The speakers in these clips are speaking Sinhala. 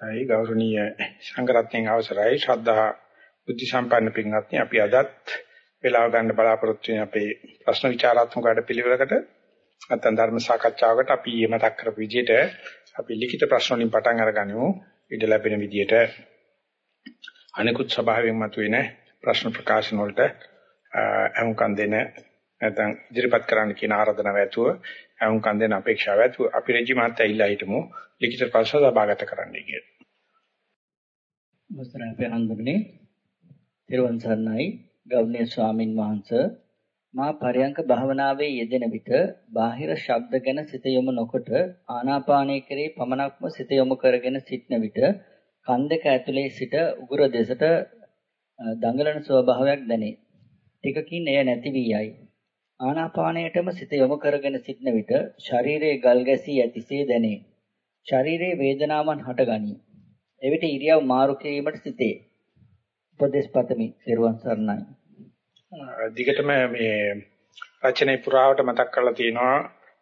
ඒ ගෞරවනීය සංඝරත්නයන් අවසරයි. ශ්‍රද්ධා බුද්ධ සම්පන්න පින්වත්නි අපි අදත් වේලාව ගන්න බලාපොරොත්තු වෙන අපේ ප්‍රශ්න විචාරාත්මක වැඩපිළිවෙලකට නැත්නම් ධර්ම සාකච්ඡාවකට අපි මතක් කරපු විදිහට අපි ලිඛිත ප්‍රශ්න වලින් පටන් අරගනිමු. ඉඩ ලැබෙන විදිහට අනිකුත් සභාවෙන් මතුවෙන ප්‍රශ්න ප්‍රකාශන වලට අහුම්කම් දෙන නැත්නම් ඉදිරිපත් කරන්න කියන ආරාධනාව ඇතුව අහුම්කම් දෙන අපේක්ෂාව ඇතුව අපි රජි මාත්‍යා ඉල්ලා හිටමු ලිඛිත ප්‍රශ්න සභාගත කරන්නයි කියලා. අවසරයි අපේ හඳුන්නේ තිරුවන් සරණයි ගෞරවනීය ස්වාමින් වහන්සේ මා පරයන්ක භාවනාවේ යෙදෙන විට බාහිර ශබ්ද ගැන සිත යොමු නොකොට ආනාපානය කෙරේ පමණක්ම සිත යොමු කරගෙන සිටන විට කන් දෙක ඇතුලේ සිට උගුර දෙසට දඟලන ස්වභාවයක් දැනේ. ටිකකින් එය නැති වී යයි. ආනාපානයටම සිත යොමු කරගෙන සිටන විට ශරීරයේ ගල් ගැසී ඇතිසේ දැනේ. ශරීරයේ වේදනාවන් හටගනී. එවිට ඉරියව් මාරු කිරීමට සිටේ. උපදේශ පතමි. ත්‍රිවන් සරණයි. දිගටම මේ රචනයේ පුරාවට මතක් කරලා තියෙනවා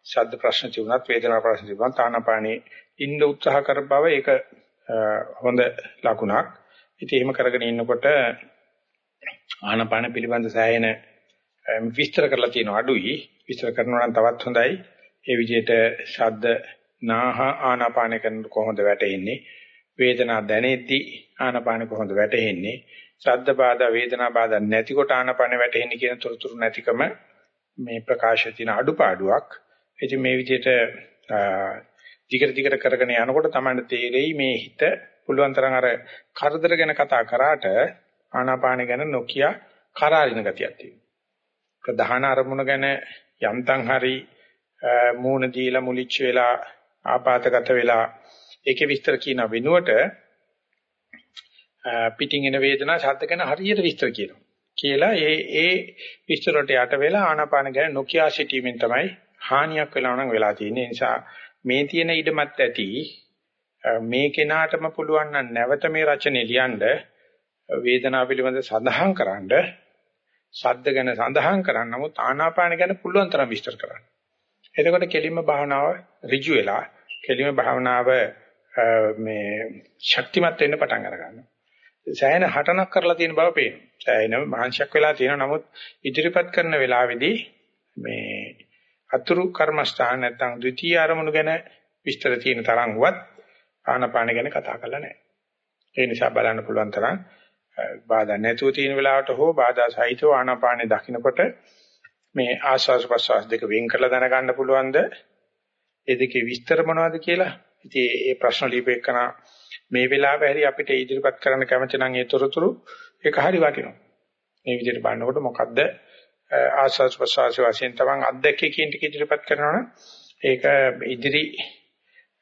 ශබ්ද ප්‍රශ්න තිබුණත් වේදනා ප්‍රශ්න තිබුණත් ආනාපානේ ඉන්න උත්සාහ කර බව ඒක හොඳ ලකුණක්. ඉතින් එහෙම කරගෙන ඉන්නකොට ආනාපාන පිළිබඳ සෑහෙන විස්තර කරලා තියෙනවා අඩුයි. විස්තර කරනවා නම් තවත් හොඳයි. ඒ විදිහට ශබ්ද නාහ ආනාපාන කරන කොහොමද වැටෙන්නේ? වේදනා දැනෙද්දි ආනාපාන කොහොමද වැටෙන්නේ? ශබ්ද බාධා වේදනා බාධා නැතිකොට ආනාපාන වැටෙන්නේ කියන තොරතුරු නැතිකම මේ ප්‍රකාශය තියෙන අඩුපාඩුවක්. ඉතින් මේ විදිහට දිගට දිගට කරගෙන යනකොට තමයි තේරෙයි මේ හිත පුළුවන් තරම් අර කරදර ගැන කතා කරාට ආනාපාන ගැන නොකිය කරාරින ගතියක් තියෙනවා. ප්‍රධාන අරමුණ ගැන යන්තම් හරි මූණ දීලා මුලිච්ච වෙලා ආපాతගත වෙලා ඒකේ විස්තර කියන වෙනුවට පිටින් එන වේදනා ශබ්ද ගැන හරියට විස්තර කියනවා. කියලා ඒ ඒ විස්තර වලට යට වෙලා ආනාපාන ගැන නොකිය සිටීමෙන් තමයි හානියක් වෙලා නම් වෙලා තියෙන්නේ. නිසා මේ තියෙන ඉඩමත් ඇති මේ කෙනාටම පුළුවන් නම් නැවත මේ රචනය ලියන්න වේදනාව පිළිබඳ සඳහන් කරන්න ශබ්ද ගැන සඳහන් කරන්න නමුත් ආනාපාන ගැන පුළුවන් තරම් විස්තර කරන්න. එතකොට කෙලින්ම භාවනාව ඍජු වෙලා කෙලින්ම භාවනාව මේ ශක්තිමත් වෙන්න පටන් අර ගන්නවා. සෑහෙන හටනක් කරලා තියෙන බව පේනවා. සෑහෙන මහන්සියක් වෙලා තියෙනවා. නමුත් ඉදිරිපත් කරන වෙලාවේදී මේ අතුරු කර්මස්ථාන නැත්නම් ද්විතීයි අරමුණු ගැන විස්තර තියෙන තරම්වත් ආනාපාන ගැන කතා කරලා නැහැ. ඒ නිසා බලන්න පුළුවන් තරම් බාධා නැතුව තියෙන වෙලාවට හෝ බාධා සහිතව ආනාපානේ දකින්නකොට මේ ආස්වාස් ප්‍රස්වාස් දෙක වෙන් කරලා දැනගන්න පුළුවන්ද? ඒ දෙකේ විස්තර මොනවද කියලා? ඉතින් මේ ප්‍රශ්න ලියපෙකන මේ වෙලාවේ හරි අපිට ඉදිරිපත් කරන්න කැමති නම් ඒ තොරතුරු ඒක හරි වටිනවා. මේ විදිහට බලනකොට මොකද්ද ආස්වාස් ප්‍රස්වාස් වශයෙන් තමන් අත්දැකීම් ටික ඉදිරිපත් කරනවනම් ඒක ඉදිරි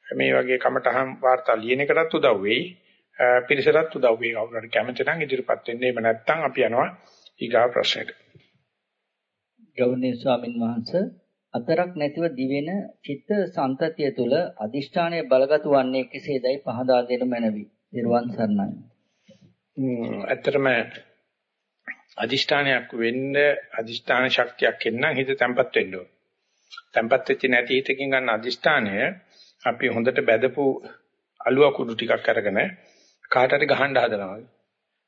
මේ වගේ කමටහන් වාර්තා ලියන එකටත් උදව් වෙයි. පිරිසටත් උදව් වෙයි. කවුරුහරි කැමති නම් ඉදිරිපත් වෙන්න. එහෙම නැත්නම් අපි යනවා ඊගා ප්‍රශ්නෙට. ගෞරවනීය ස්වාමින් වහන්සේ අතරක් නැතිව දිවෙන චිත්ත සන්තතිය තුල අදිෂ්ඨානය බලගතු වන්නේ කෙසේදයි පහදා දෙන මැනවි. නිර්වාණ සරණයි. ඇත්තටම අදිෂ්ඨානයක් වෙන්න අදිෂ්ඨාන ශක්තියක් එන්න හිත තැම්පත් වෙන්න ඕන. තැම්පත් වෙච්ච නැති හිතකින් ගන්න අදිෂ්ඨානය අපි හොඳට බැදපු අලුව කුඩු ටිකක් අරගෙන කාට හරි ගහන්න හදනවා.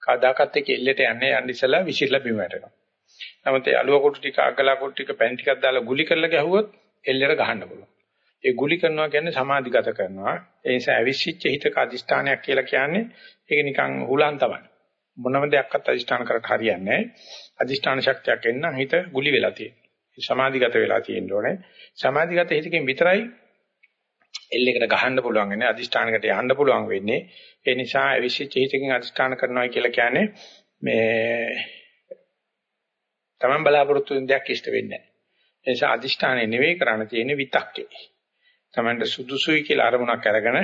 කවදාකත් ඒක එල්ලෙට යන්නේ යන්න ඉස්සලා විසිරලා බිම වැටෙනවා. නමුත් ඒ අලුව කුඩු ටික අගලා කුඩු ටික පැන් ටිකක් දාලා ගුලි කරලා ගැහුවොත් එල්ලෙට ගහන්න පුළුවන්. ඒ ගුලි කරනවා කියන්නේ සමාධිගත කරනවා. ඒ නිසා අවිශ්චිච්ච හිතක අදිෂ්ඨානයක් කියලා කියන්නේ ඒක නිකන් හුලන් තමයි. මොනම දෙයක්වත් අදිෂ්ඨාන කරට හරියන්නේ නැහැ. අදිෂ්ඨාන ශක්තියක් එන්න හිත ගුලි වෙලා තියෙනවා. සමාධිගත වෙලා තියෙන්න ඕනේ. සමාධිගත හිතකින් විතරයි එල්ලයකට ගහන්න පුළුවන් වෙන්නේ අදිෂ්ඨානකට යන්න පුළුවන් වෙන්නේ. ඒ නිසා අවිශ්චිත හිතකින් අදිෂ්ඨාන කරනවා කියලා කියන්නේ මේ Taman බලාපොරොත්තු වෙන දෙයක් ඉෂ්ට වෙන්නේ නැහැ. ඒ නිසා අදිෂ්ඨානය නෙවෙයි කරන්න තියෙන්නේ විතක්කේ. Tamanට සුදුසුයි කියලා අරමුණක් අරගෙන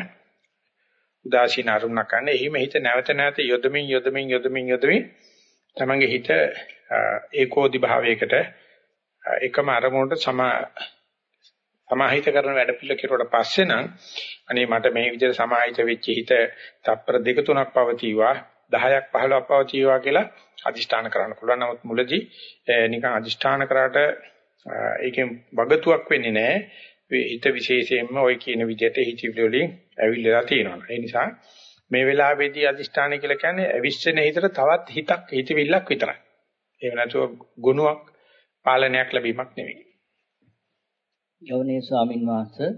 උදාසීන අරමුණක් ගන්න. එහිම හිත නැවත නැවත යොදමින් යොදමින් යොදමින් යොදමින් Tamanගේ හිත ඒකෝදි භාවයකට එකම අරමුණට සම සමාහිත කරන වැඩ පිළිවෙල කෙරුවට පස්සේ නම් අනේ මට මේ විදිහට සමාහිත වෙච්ච හිත තප්පර දෙක තුනක් පවතිවා 10ක් 15ක් පවතිවා කියලා අදිෂ්ඨාන කරන්න පුළුවන්. නමුත් මුලදී නිකන් අදිෂ්ඨාන කරාට ඒකෙන් වගතුවක් වෙන්නේ නැහැ. හිත විශේෂයෙන්ම ওই කියන විදිහට හිතවිලි වලින් ඇවිල්ලා තියෙනවා. ඒ නිසා මේ වෙලාවේදී අදිෂ්ඨානය කියලා කියන්නේ අවිශ්වෙන හිතට තවත් හිතක් හිතවිල්ලක් විතරයි. එහෙම නැතුව ගුණයක් පාලනයක් ලැබීමක් නෙවෙයි. ගෞණීය ස්වාමින් වහන්සේ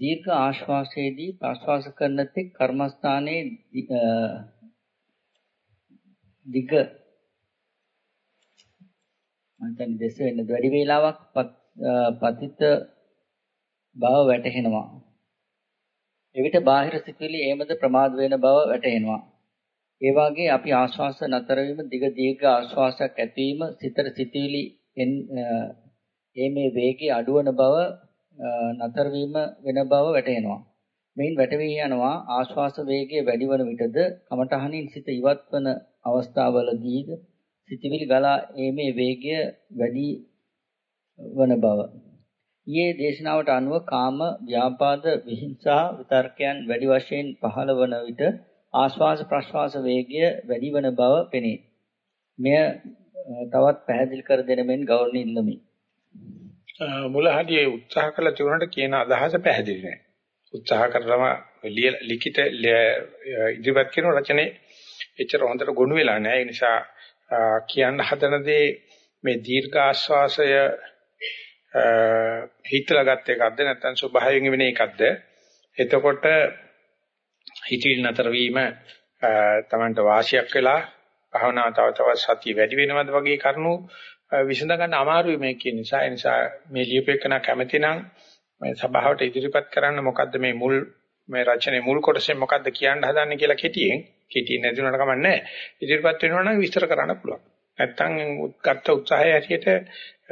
දීර්ඝ ආශ්වාසයේදී ප්‍රශ්වාස කරන තෙක් කර්මස්ථානයේ දිග මම දැන් දෙස වෙන වැඩි වේලාවක් පතිත බව වැටහෙනවා. එවිට බාහිර සිතුවිලි එමද ප්‍රමාද වෙන බව වැටහෙනවා. ඒ වාගේ අපි ආශ්වාස නතර වීම දිග දීර්ඝ ආශ්වාසයක් ඇතිවීම සිතට සිතුවිලි මේ වේගය අඩුවන බව නතර වීම වෙන බව වැටහෙනවා. මෙයින් වැටවී යනවා ආශ්වාස වේගය වැඩි වන විටද කමඨහනින් සිත ඉවත් වන අවස්ථාවලදීද සිතවිලි ගලා ඒමේ වේගය වැඩි වන බව. ඊයේ දේශනාවට අනුව කාම ව්‍යාපාද විහිංසා විතර්කයන් වැඩි වශයෙන් පහළ වන විට ආශ්වාස ප්‍රශ්වාස වේගය වැඩි වන බව පෙනේ. මෙය තවත් පැහැදිලි කර දෙන මෙන් ගෞරවණීය ඉල්ලමි. මුල හදියේ උත්සාහ කළ තිබුණාට කියන අදහස පැහැදිලි නැහැ. උත්සාහ කරලම ලිඛිත ඉදිරිපත් කරන රචනයේ එච්චර හොඳට ගොනු වෙලා නැහැ. ඒ නිසා කියන්න හදන දේ මේ දීර්ඝ ආශ්වාසය හිතලා ගත්ත එකක්ද නැත්නම් ස්වභාවයෙන් වෙන එකක්ද? එතකොට හිතවිලි නතර වීම තමන්ට වාසියක් වෙලා භවනා තව තවත් සතිය වැඩි වෙනවද වගේ කරුණු විසඳ ගන්න අමාරුයි මේ කියන නිසා. ඒ නිසා මේ ලියුපෙකන කැමති නම් මේ සභාවට ඉදිරිපත් කරන්න මොකද්ද මේ මුල් මේ රචනයේ මුල් කොටසෙන් මොකද්ද කියන්න හදන්නේ කියලා කෙටියෙන්. කෙටියෙන් නැති උනට කමක් නැහැ. ඉදිරිපත් වෙනවා නම් විස්තර කරන්න පුළුවන්. නැත්තම් ගත්ත උත්සාහය හැටියට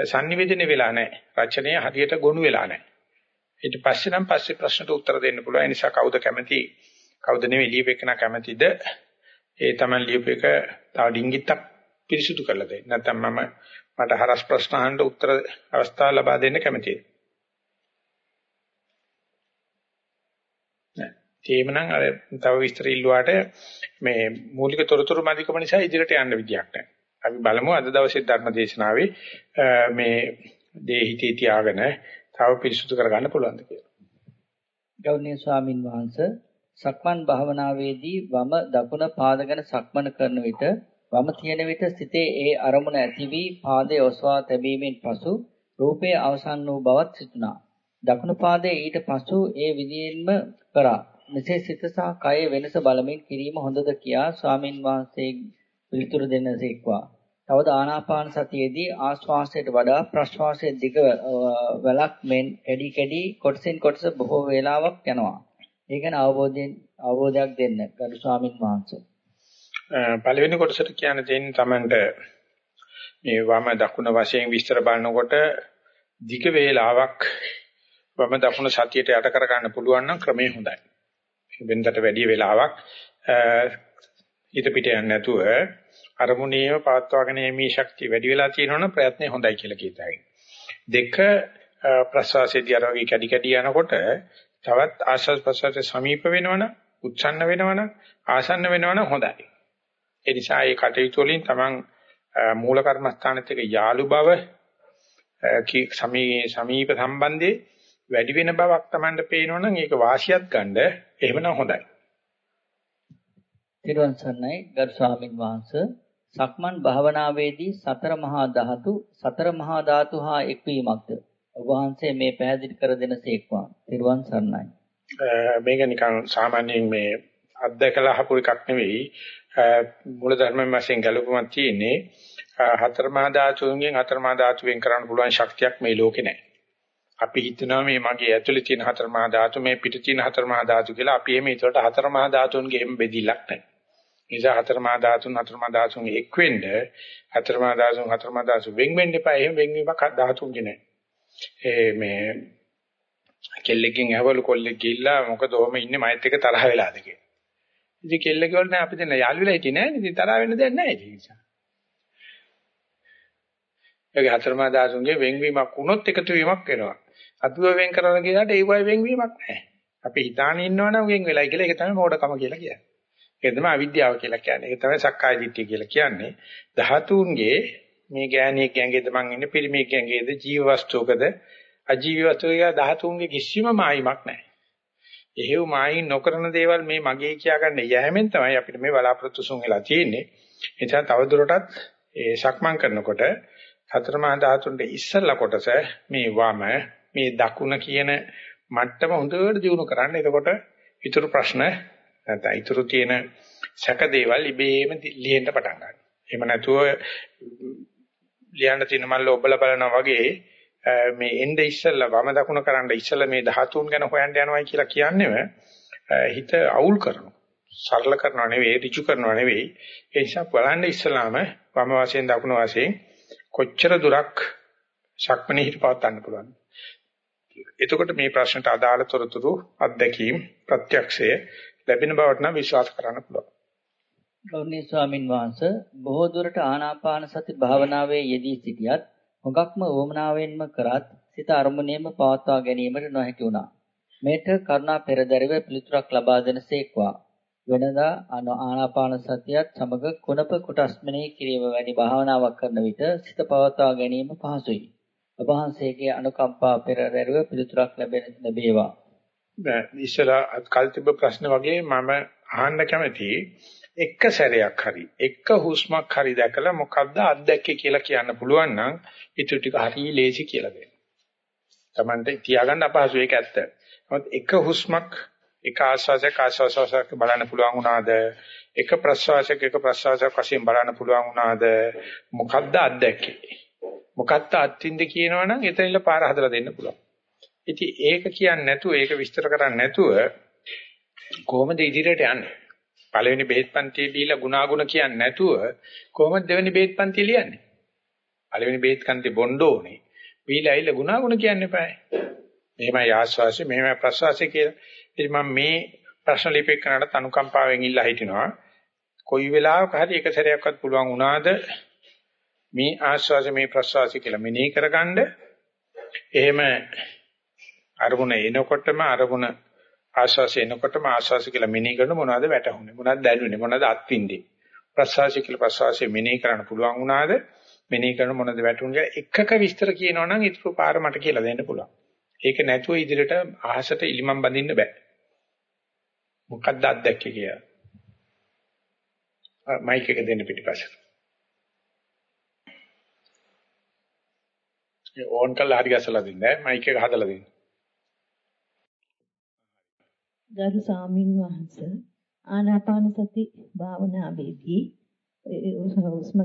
sannivedana වෙලා නැහැ. රචනය හරියට ගොනු වෙලා නැහැ. ඊට පස්සේ නම් පස්සේ ප්‍රශ්නට උත්තර දෙන්න පුළුවන්. ඒ නිසා කවුද කැමති? කවුද නෙවෙයි ලියුපෙකන කැමතිද? ඒ තමයි ලියුපෙක තව ඩිංගිත්තක් පිරිසුදු කරලා දෙන්න. නැත්තම් මම මට හරස් ප්‍රශ්න අහන්න උත්තර අවස්ථාව ලබා දෙන්න කැමතියි. නෑ. ඒමනම් අර තව විස්තර ඉල්ලුවාට මේ මූලික තොරතුරු මැදිකම නිසා ඉදිරියට යන්න විදියක් නැහැ. අපි බලමු අද දවසේ ධර්ම දේශනාවේ මේ දේ හිතේ තියාගෙන තව පිරිසුදු කරගන්න පුළුවන්ද කියලා. ගෞරවනීය ස්වාමින් වහන්සේ සක්මන් භාවනාවේදී වම දකුණ පාදගෙන සක්මන කරන විට වම තියෙන විට සිතේ ඒ අරමුණ ඇති වී පාදයේ ඔසවා තැබීමෙන් පසු රූපයේ අවසන් වූ බවත් සිතුණා. දකුණු පාදයේ ඊට පසු ඒ විදියෙන්ම කරා. මෙසේ සිත සහ කය වෙනස බලමින් කිරීම හොඳද කියා ස්වාමින් වහන්සේ පිළිතුරු දෙන්නසේක්වා. තවද ආනාපාන සතියේදී ආශ්වාසයට වඩා ප්‍රශ්වාසයේ දිග වලක් මෙන් කැඩි කැඩි කොටසින් කොටස බොහෝ වේලාවක් යනවා. ඒ ගැන අවබෝධයෙන් අවබෝධයක් දෙන්න ගරු ස්වාමින් වහන්සේ. පළවෙනි කොටසට කියන්න තියෙන්නේ Tamanට මේ වම දකුණ වශයෙන් විස්තර බලනකොට ධික වේලාවක් වම දකුණ සතියට යට කර ගන්න පුළුවන් නම් ක්‍රමේ හොඳයි. වෙනදට වැඩි වේලාවක් ඊට පිට යන්නේ නැතුව අරමුණේම පවත්වාගෙන යීමේ ශක්තිය වැඩි වෙලා තියෙනවනම් ප්‍රයත්නේ හොඳයි කියලා කියතයි. දෙක ප්‍රසවාසයේදී අර වගේ කැඩි කැඩි යනකොට තවත් ආශස් ප්‍රසවාසයේ සමීප වෙනවනම් උච්ඡන්න වෙනවනම් ආසන්න වෙනවනම් හොඳයි. ඒ නිසා මේ කටයුතු වලින් Taman මූල කර්මස්ථානෙත් එක්ක යාලු බව සමීප සම්බන්ධේ වැඩි වෙන බවක් Tamanට පේනවනම් ඒක වාසියක් ගන්න එහෙමනම් හොඳයි. තිරුවන් සරණයි ගරු ස්වාමින් වහන්සේ සක්මන් භාවනාවේදී සතර මහා ධාතු සතර මහා ධාතු හා එක්වීමක්ද ඔබ වහන්සේ මේ පැහැදිලි කර දෙනසේක්වා. තිරුවන් සරණයි. මේක නිකන් සාමාන්‍යයෙන් මේ අත්දැකලා අහපු එකක් නෙවෙයි මූල ධර්මයෙන් වශයෙන් ගැලපුමක් තියෙන්නේ හතර මහා ධාතුන්ගෙන් හතර මහා ධාතු වෙන් කරන්න පුළුවන් ශක්තියක් මේ ලෝකේ නැහැ. අපි හිතනවා මේ මගේ ඇතුලේ තියෙන හතර මහා ධාතු මේ පිට තියෙන හතර මහා ධාතු කියලා අපි එමේ ඒකට හතර මහා ධාතුන්ගේ එම් බෙදිලක් නැහැ. නිසා හතර මහා ධාතුන් හතර මහා ධාතුන් එක් වෙන්න හතර මහා ධාතුන් හතර මහා ධාතු වෙන් වෙන්න එපා. එහෙම වෙන්වීමක් ධාතුන්ගේ නැහැ. ඒ මේ කෙල්ලකින් ඇහවලු කොල්ලෙක් ගිහිල්ලා මොකද ඔහම ඉන්නේ මයිත් එක තරහ වෙලාද කියලා. ඉතින් කෙල්ල කිව්වල නෑ අපි දෙන්න යාළු වෙලා හිටියේ නෑ ඉතින් තරහ වෙන්න දෙයක් නෑ ඒ නිසා. ඒකේ හතරමා දාසුන්ගේ වෙන්වීමක් වුණොත් එකතු වීමක් වෙනවා. අතුව වෙන් කරන කියලාට ඒ වගේ වෙන්වීමක් නෑ. අපි හිතාන ඉන්නවනම් වෙන් වෙලයි කියලා ඒක තමයි මෝඩකම කියලා කියන්නේ. ඒක තමයි අවිද්‍යාව කියලා කියන්නේ. ඒක තමයි සක්කාය දිට්ඨිය කියලා කියන්නේ. ධාතුන්ගේ මේ ගෑණියෙක් ගැංගේද මං ඉන්නේ පිරිමියෙක් ගැංගේද ජීව වස්තුවකද අජීව වස්තුවක ධාතුන්ගේ කිසිම මායිමක් නැහැ. එහෙව් මායින් නොකරන දේවල් මේ මගේ කියාගන්න යෑමෙන් තමයි අපිට මේ බලාපොරොත්තු සුන් වෙලා තියෙන්නේ. ඒ නිසා තවදුරටත් ඒ සක්මන් කරනකොට සතර මහා ධාතුන්ට ඉස්සල්ලා කොටස මේ වම මේ දකුණ කියන මට්ටම හොඳට දිනු කරන්න. එතකොට ඊතුරු ප්‍රශ්න නැත්නම් ඊතුරු තියෙන සැක දේවල් ඉබේම ලියෙන්න පටන් ගන්නවා. එහෙම නැතුව ලියන්න තියෙන මල්ල ඔබලා බලනවා වගේ මේ එnde ඉස්සල්ලා වම දකුණ කරන්න ඉස්සල්ලා මේ ධාතුන් ගැන හොයන්න යනවා කියලා කියන්නේම හිත අවුල් කරනවා. සරල කරනවා නෙවෙයි ඍජු කරනවා නෙවෙයි. ඒ නිසා බලන්න ඉස්සලාම වම වශයෙන් දකුණ වශයෙන් කොච්චර දුරක් ශක්මනේ හිත පවත්වන්න පුළුවන්. එතකොට මේ ප්‍රශ්නට අදාළ තොරතුරු අත්දැකීම් ප්‍රත්‍යක්ෂය ලැබෙන බවට නම් විශ්වාස කරන්න පුළුවන්. ගෞරවනීය ස්වාමින් වහන්සේ බොහෝ දුරට ආනාපාන සති භාවනාවේ යෙදී සිටියත් හොඟක්ම වමනාවෙන්ම කරත් සිත අරමුණේම පවත්වා ගැනීමට නොහැකි වුණා. මේට කරුණා පෙරදරිව පිළිතුරක් ලබා දෙනසේක්වා. වෙනදා ආනාපාන සතියත් සමග කුණප කොටස් මෙනෙහි කිරීම වැනි භාවනාවක් කරන විට සිත පවත්වා ගැනීම පහසුයි. ඔබ වහන්සේගේ අනුකම්පා පෙරදරිව පිළිතුරක් ලැබෙන ලැබේවා. දැන් ඉස්සලා කල්තිබ ප්‍රශ්න වගේ මම අහන්න කැමතියි එක සැරයක් හරි එක හුස්මක් හරි දැකලා මොකද්ද අත්දැකේ කියලා කියන්න පුළුවන් නම් ඊට ටික හරි ලේසි කියලා දෙන්න. Tamante තියාගන්න අපහසු ඒක ඇත්ත. නමුත් එක හුස්මක් එක ආශ්වාසයක ආශ්වාසයක බලන්න පුළුවන් වුණාද? එක ප්‍රශ්වාසයක එක ප්‍රශ්වාසයක වශයෙන් බලන්න පුළුවන් වුණාද? මොකද්ද අත්දැකේ? මොකද්ද අත්විඳ කියනවනම් එතනින්ල පාර හදලා දෙන්න පුළුවන්. ඉතින් ඒක කියන්නේ නැතුව ඒක විස්තර කරන්නේ නැතුව කොහොමද ඉදිරියට යන්නේ? පළවෙනි බෙහෙත් පන්තිය දීලා ගුණාගුණ කියන්නේ නැතුව කොහොමද දෙවෙනි බෙහෙත් පන්තිය ලියන්නේ? පළවෙනි බෙහෙත් කන්ති බොන්න ඕනේ. වීලා ඇවිල්ලා ගුණාගුණ කියන්න එපායි. මෙහෙමයි ආශ්වාසය, මෙහෙමයි ප්‍රශ්වාසය කියලා. ඉතින් මම මේ ප්‍රශ්න ලිපේකනට අනුකම්පාවෙන් ඉල්ලා හිටිනවා. කොයි වෙලාවක හරි එක සැරයක්වත් පුළුවන් වුණාද මේ ආශ්වාසය මේ ප්‍රශ්වාසය කියලා මෙනෙහි කරගන්න එහෙම අරමුණ එනකොටම අරමුණ ආශ්වාසය එනකොටම ආශ්වාසය කියලා මෙනෙහි කරන මොනවද වැටහුනේ? මොනවද දැනුනේ? මොනවද අත්විඳේ ප්‍රශ්වාසය කියලා ප්‍රශ්වාසය මෙනෙහි කරන්න පුළුවන් වුණාද? මෙනෙහි කරන මොනවද වැටුනේ එකක විස්තර කියනවනම් ඊට පාර මට කියලා දෙන්න පුළුවන්. ඒක නැතුව ඉදිරියට අහසට ඉලිමම් බඳින්න බෑ. මොකක්ද අත්දැකේ කියලා? මයික් එක දෙන්න පිටිපස්සට ඕන් කළා හරි ගැසලා දෙන්න. මයික් එක හදලා දෙන්න. ගරු සාමින් වහන්සේ ආනාපාන සති භාවනාවේදී උස්ම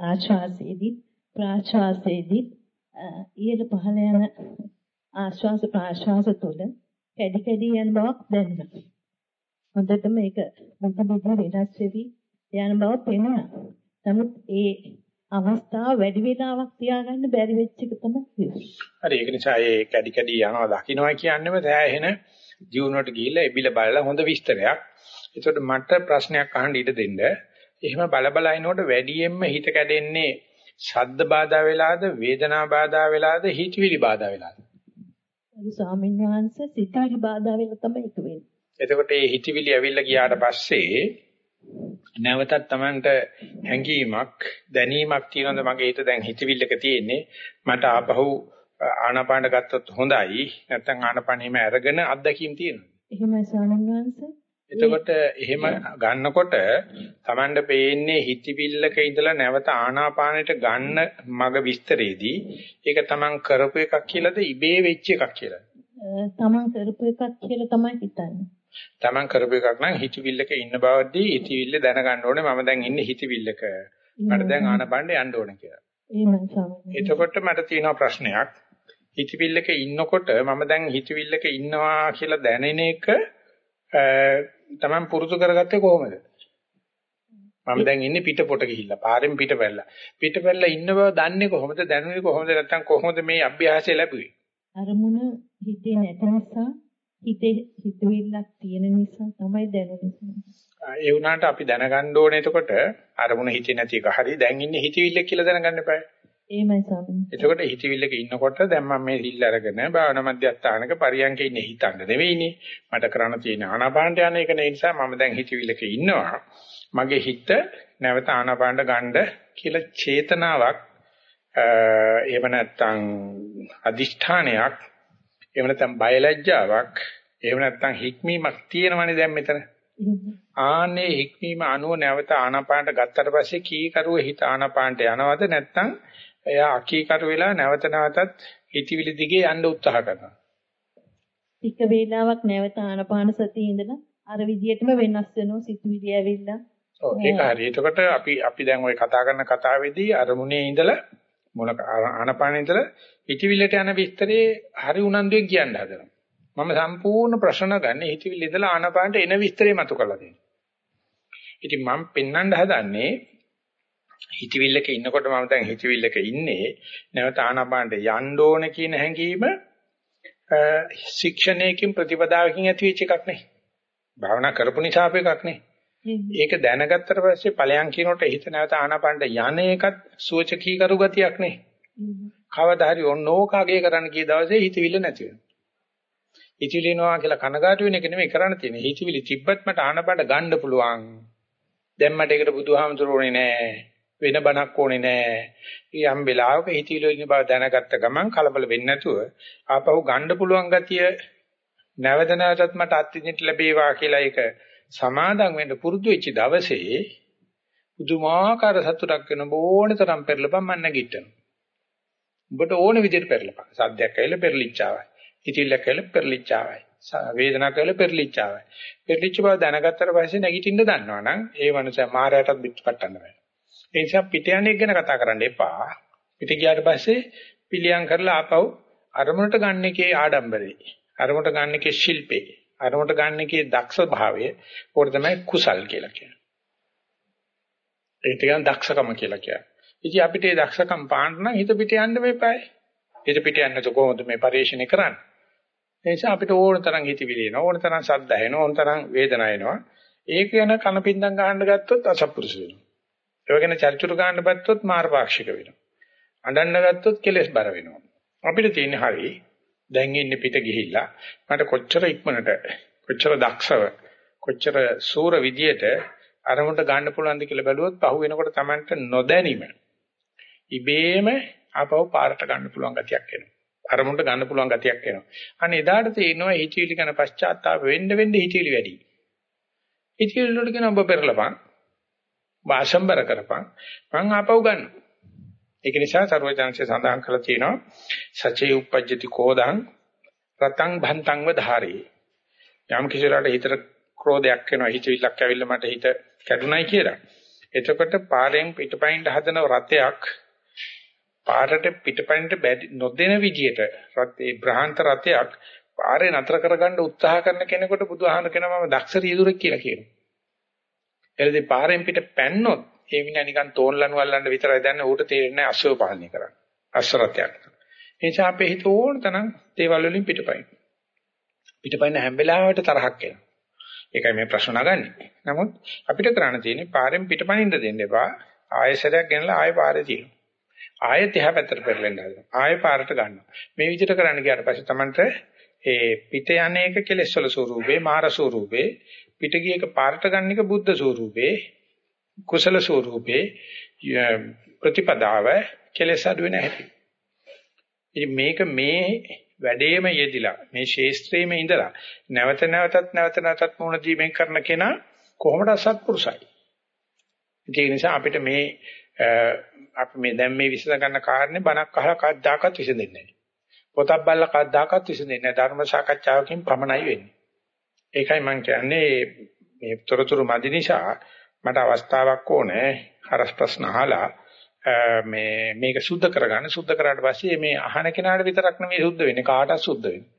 ආශ්වාසයේදී ප්‍රාශ්වාසයේදී ඊට පහළ යන ආශ්වාස ප්‍රාශ්වාස තුළ කැඩි කැඩි යන බවක් දැනෙනවා. හොඳටම ඒක මුදුබුදු වෙනස් වෙවි යන බව පේනවා. නමුත් ඒ අවස්ථාව වැඩි වේලාවක් තියාගන්න බැරි වෙච්ච එක තමයි. හරි ඒක නිසා ඒ කැඩි කැඩි යනවා දකින්නවා කියන්නේම සෑහෙන ජීවුණට ගිහිල්ලා එබිල බලලා හොඳ විස්තරයක්. ඒකට මට ප්‍රශ්නයක් අහන්න ඉඩ දෙන්න. එහෙම බල බල ඉනකොට වැඩියෙන්ම හිත කැඩෙන්නේ ශබ්ද බාධා වෙලාද වේදනා බාධා වෙලාද හිතවිලි බාධා වෙලාද? අර ස්වාමීන් වහන්සේ සිතාරි බාධා වෙලා තමයි ඒක වෙන්නේ. එතකොට මේ හිතවිලි ඇවිල්ලා ගියාට පස්සේ නැවතත් Tamanට හැඟීමක් දැනීමක් තියෙනවද මගේ හිත දැන් හිතවිල්ලක තියෙන්නේ මට ආපහු ආනාපාන ගත්තොත් හොඳයි නැත්නම් ආනාපානෙම අරගෙන අත්දැකීම් තියෙනවා. එහෙමයි ස්වාමීන් වහන්සේ. එතකොට එහෙම ගන්නකොට Tamanda පේන්නේ හිතවිල්ලක ඉඳලා නැවත ආනාපානෙට ගන්න මග විස්තරේදී ඒක Taman කරපු එකක් කියලාද ඉබේ වෙච්ච එකක් කියලාද? Taman කරපු එකක් කියලා තමයි හිතන්නේ. Taman කරපු එකක් නම් හිතවිල්ලක ඉන්න බවදී හිතවිල්ල දැනගන්න ඕනේ මම දැන් ඉන්නේ හිතවිල්ලක. මට දැන් ආනාපානෙ යන්න ඕනේ කියලා. එහෙමයි ස්වාමීන් එතකොට මට තියෙනවා ප්‍රශ්නයක්. හිතවිල්ලක ඉන්නකොට මම දැන් හිතවිල්ලක ඉන්නවා කියලා දැනෙන එක තමන් පුරුදු කරගත්තේ කොහොමද? මම දැන් ඉන්නේ පිටපොට ගිහිල්ලා පාරෙන් පිටපැල්ලා. පිටපැල්ලා ඉන්න බව දන්නේ කොහොමද? දැනුනේ කොහොමද? නැත්තම් කොහොමද මේ අභ්‍යාසය ලැබුවේ? අරමුණ හිතේ නැති නිසා හිතේ හිතවිල්ලක් තියෙන නිසා තමයි දැනුනේ. ඒ වුණාට අපි දැනගන්න ඕනේ එතකොට අරමුණ හිතේ නැති එක හරි දැන් ඉන්නේ හිතවිල්ල කියලා දැනගන්න එපායි. එහෙමයි ස්වාමීනි. එතකොට හිතවිල්ලක ඉන්නකොට දැන් මම මේ හිල් අරගෙන භාවනා මධ්‍යස්ථානක පරියන්කේ ඉන්නේ හිතන්න නෙවෙයිනේ. මට කරන්න තියෙන ආනාපානට යන එක නිසා මම දැන් හිතවිල්ලක ඉන්නවා. මගේ හිත නැවත ආනාපානට ගන්න කියලා චේතනාවක් එහෙම නැත්නම් අදිෂ්ඨානයක් එහෙම නැත්නම් බයලජ්ජාවක් එහෙම නැත්නම් හික්මීමක් තියෙනවනේ දැන් මෙතන. ආන්නේ හික්මීම අනුව නැවත ආනාපානට ගත්තට පස්සේ කීකරුව හිත ආනාපානට යනවද නැත්නම් එයා අකීකරු වෙලා නැවත නැවතත් හිතවිලි දිගේ යන්න උත්සාහ කරනවා. ටික වේලාවක් නැවත ආනාපාන සතියේ ඉඳලා අර විදියටම වෙනස් වෙනවා සිතුවිලි ඇවිල්ලා. ඔව් ඒක හරි. එතකොට අපි අපි දැන් ওই කතා කරන කතාවේදී අරමුණේ ඉඳලා මොන ආනාපානෙ ඉඳලා හිතවිල්ලට යන විස්තරේ හරි උනන්දුවෙන් කියන්න හදනවා. මම සම්පූර්ණ ප්‍රශ්න ගන්න හිතවිල්ල ඉඳලා ආනාපානට එන විස්තරේ මතු කරලා දෙන්න. ඉතින් මම පෙන්වන්න හදන්නේ හිතවිල්ලක ඉන්නකොට මම දැන් හිතවිල්ලක ඉන්නේ නැවත ආනාපානට යන්න ඕන කියන හැඟීම ශික්ෂණයකින් ප්‍රතිපදාවකින් ඇති වෙච්ච එකක් නේ. භාවනා කරපු නිසා අප එකක් නේ. ඒක දැනගත්තට පස්සේ ඵලයන් කියනකොට හිත නැවත ආනාපානට යන එකත් සුවචකී කරු ගතියක් නේ. කවදා හරි ඕනෝකාගේ කරන්න කී දවසේ හිතවිල්ල නැති වෙනවා. හිතවිලිනවා කියලා කනගාටු වෙන එක නෙමෙයි කරන්න තියෙන්නේ. හිතවිලි තිබ්බත් මට ආනපඩ ගන්න පුළුවන්. දැන් මට ඒකට බුදුහාමුදුරුවෝනේ නෑ. වෙන බණක් ඕනේ නෑ. යම් වෙලාවක හිතවිලි බව දැනගත්ත ගමන් කලබල වෙන්නේ නැතුව ආපහු ගන්න පුළුවන් ගතිය නැවත නැවතත් මට අත්විඳින්න ලැබේවා කියලා ඒක සමාදම් වෙන්න පුරුදු වෙච්ච දවසේ පුදුමාකාර සතුටක් වෙන ඕනේ තරම් පෙරලපම් මන්න නැගිටිනවා. ඔබට ඕන විදිහට පෙරලපම්. සද්දයක් ඇවිල්ලා පෙරලිච්චාවයි. හිතිල්ල කියලා පෙරලිච්චාවයි. වේදනාවක් කියලා පෙරලිච්චාවයි. පෙරලිච්ච බව දැනගත්තට පස්සේ නැගිටින්න දන්නවනම් ඒ මනුස්සයා මායයටත් පිටපටන්න බෑ. ඒ නිසා පිට යන්නේ ගැන කතා කරන්න එපා. පිට ගියාට පස්සේ පිළියම් කරලා ආපහු අරමුණට ගන්න එකේ ආඩම්බරේ. අරමුණට ගන්න එකේ ශිල්පේ. අරමුණට ගන්න එකේ දක්ෂ භාවය. ඕක තමයි කුසල් කියලා කියන්නේ. ඒක කියන දක්ෂකම කියලා කියන්නේ. ඉතින් අපිට මේ දක්ෂකම් පාන්න නම් හිත පිට යන්න මේපායි. හිත පිට යන්නද කොහොමද මේ පරිශ්‍රණය කරන්නේ? ඒ නිසා අපිට ඕන තරම් හිතවිලි එනවා ඕන තරම් සද්ද ඇහෙනවා ඕන තරම් වේදනා එනවා ඒක යන කනපින්දම් ගහන්න ගත්තොත් අසත්පුරුෂ වෙනවා ඒ වගේන චරිචුරු ගහන්න ගත්තොත් මාර්ගපාක්ෂික වෙනවා අඬන්න ගත්තොත් කෙලස් බර වෙනවා අපිට තියෙන්නේ හරි දැන් ඉන්නේ පිට ගිහිල්ලා මට කොච්චර ඉක්මනට කොච්චර දක්ෂව කොච්චර සූර විදියට අරමුණට ගන්න පුළුවන්ද කියලා බැලුවොත් පහු වෙනකොට Tamanට නොදැනීම ඉබේම ආපහු පාරට ගන්න පුළුවන් ගතියක් එනවා අරමුණට ගන්න පුළුවන් ගතියක් එනවා. අන්න එදාට තේරෙනවා හිතවිලි කරන පශ්චාත්තාප වෙන්න වෙන්න හිතවිලි වැඩි. හිතවිලි වලට කියන ඔබ පෙරලපන්. වාසම්බර කරපන්. මං ආපහු ගන්න. ඒක නිසා සර්වඥාන්සේ සඳහන් කරලා තියෙනවා සචේ uppajjati කෝදං රතං භන්තං වධාරේ. යම් කිසිලාට හිතට ක්‍රෝධයක් එනවා හිතවිල්ලක් ඇවිල්ලා මට හිත කැඩුනයි කියලා. එතකොට පාරෙන් පිටපයින් හදන රතයක් පාරට පිටපයින්ට නොදෙන විදියට රතේ බ්‍රහාන්ත රතයක් පාරේ නතර කරගන්න උත්සාහ කරන කෙනෙකුට බුදුහාම කියනවා මම දක්ෂ රියදුරෙක් කියලා කියනවා. එළදී පාරෙන් පිට පැන්නොත් ඒ මිනිහා නිකන් තෝන්ලනු අල්ලන්න විතරයි දන්නේ ඌට තේරෙන්නේ අශ්ව පාලනය කරන්න. අශ්වරතයක්. ඒ නිසා අපේ හිත ඕන තරම් දේවල් වලින් පිටපයින්. පිටපයින් හැම වෙලාවෙට තරහක් එනවා. ඒකයි මේ ප්‍රශ්න නගන්නේ. නමුත් අපිට කරන්න තියෙන්නේ පාරෙන් පිටපයින්ද දෙන්න එපා. ආයෙසරයක් ගෙනලා ආයෙ පාරේ තියෙනවා. ආයෙත් එහා පැත්තට පෙරලෙන්න හදනවා. ආයෙ පාරට ගන්නවා. මේ විදිහට කරන්න ගියාට පස්සේ Tamanට ඒ පිට යන්නේක කෙලෙස් වල ස්වරූපේ, මාර ස්වරූපේ, පිට ගියක පාරට ගන්න එක බුද්ධ ස්වරූපේ, කුසල ස්වරූපේ ප්‍රතිපදාව කෙලෙස් අඩු වෙන හැටි. ඉතින් මේක මේ වැඩේම යෙදිලා මේ ශේස්ත්‍රයේම ඉඳලා නැවත නැවතත් නැවත නැවතත් මුණ දීමෙන් කරන කෙනා කොහොමද සත්පුරුසයි. ඒ නිසා අපිට මේ අපි මේ දැන් මේ විසඳ ගන්න කාරණේ බණක් අහලා කවදාකවත් විසඳෙන්නේ නැහැ. පොතක් බලලා කවදාකවත් විසඳෙන්නේ නැහැ. ධර්ම සාකච්ඡාවකින් පමණයි වෙන්නේ. ඒකයි මම කියන්නේ මේ තොරතුරු මදි නිසා මට අවස්ථාවක් ඕනේ හරස් ප්‍රශ්න අහලා මේ මේක සුද්ධ කරගන්න සුද්ධ කරාට පස්සේ මේ අහන කෙනාට විතරක් නෙමෙයි සුද්ධ වෙන්නේ කාටවත් සුද්ධ වෙන්නේ.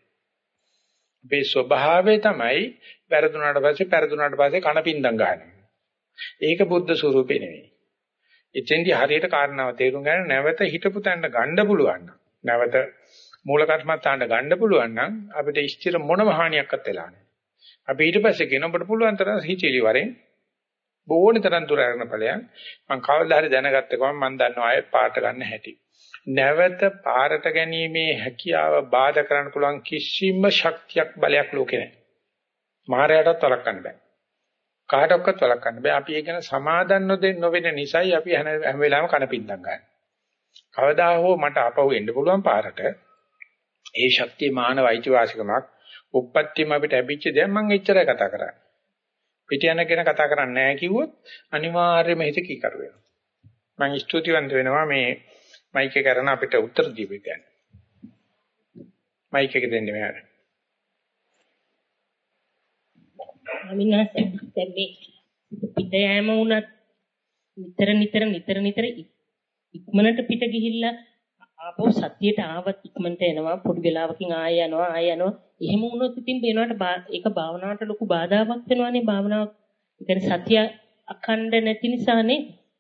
අපේ ස්වභාවය තමයි පෙරදුනාට පස්සේ පෙරදුනාට පස්සේ කණපින්දම් ගන්න. ඒක බුද්ධ ස්වරූපේ නෙමෙයි. එතෙන්දී හරියට කාරණාව තේරුම් ගන්න නැවත හිතපු තැනට ගන්න පුළුවන් නම් නැවත මූල කර්මත්තාන්ට ගන්න පුළුවන් නම් අපිට ස්ථිර මොනම හානියක්වත් වෙලා නැහැ. අපි ඊට පස්සේ කියන ඔබට පුළුවන් තරම් හිතේලි වරෙන් බොහෝන තරම් දුර යන ඵලයන් මම කවදා හරි දැනගත්ත ගමන් මම දන්නවා ආයෙත් පාට ගන්න හැටි. නැවත පාරට ගැනීමේ හැකියාව බාධා කරන්න පුළුවන් කිසිම ශක්තියක් බලයක් ලෝකේ නැහැ. මායයටත් වළක්වන්න බෑ. කාටවත් වළක්වන්න බෑ. අපි ඒක ගැන සමාදන් නොවෙන නිසායි අපි හැම වෙලාවෙම කනපින්දම් ගන්න. කවදා හෝ මට අපහු එන්න පුළුවන් පාරට ඒ ශක්තිය මානව අයිතිවාසිකමක් උප්පත්තියම අපිට ලැබිච්ච දේ මම එච්චරයි කතා කරන්නේ. පිට යන කෙන කතා කරන්නේ නැහැ කිව්වොත් අනිවාර්යයෙන්ම හිත කීකරු වෙනවා. මම ස්තුතිවන්ත වෙනවා මේ මයික් එක කරන අපිට උත්තර දීපු එක. මයික් එක දෙන්න මෙහාට. අමිනාස දැන් මේ පිට යෑම වුණත් නිතර නිතර නිතර නිතර ඉක්මනට පිට ගිහිල්ලා ආපහු සතියට ආවත් ඉක්මනට එනවා පොඩි වෙලාවකින් ආය යනවා ආය යනවා එහෙම වුණොත් ඉතින් වෙනවට ඒක භාවනාවට ලොකු බාධාවක් වෙනවානේ භාවනාව. ඒ සතිය අඛණ්ඩ නැති නිසානේ.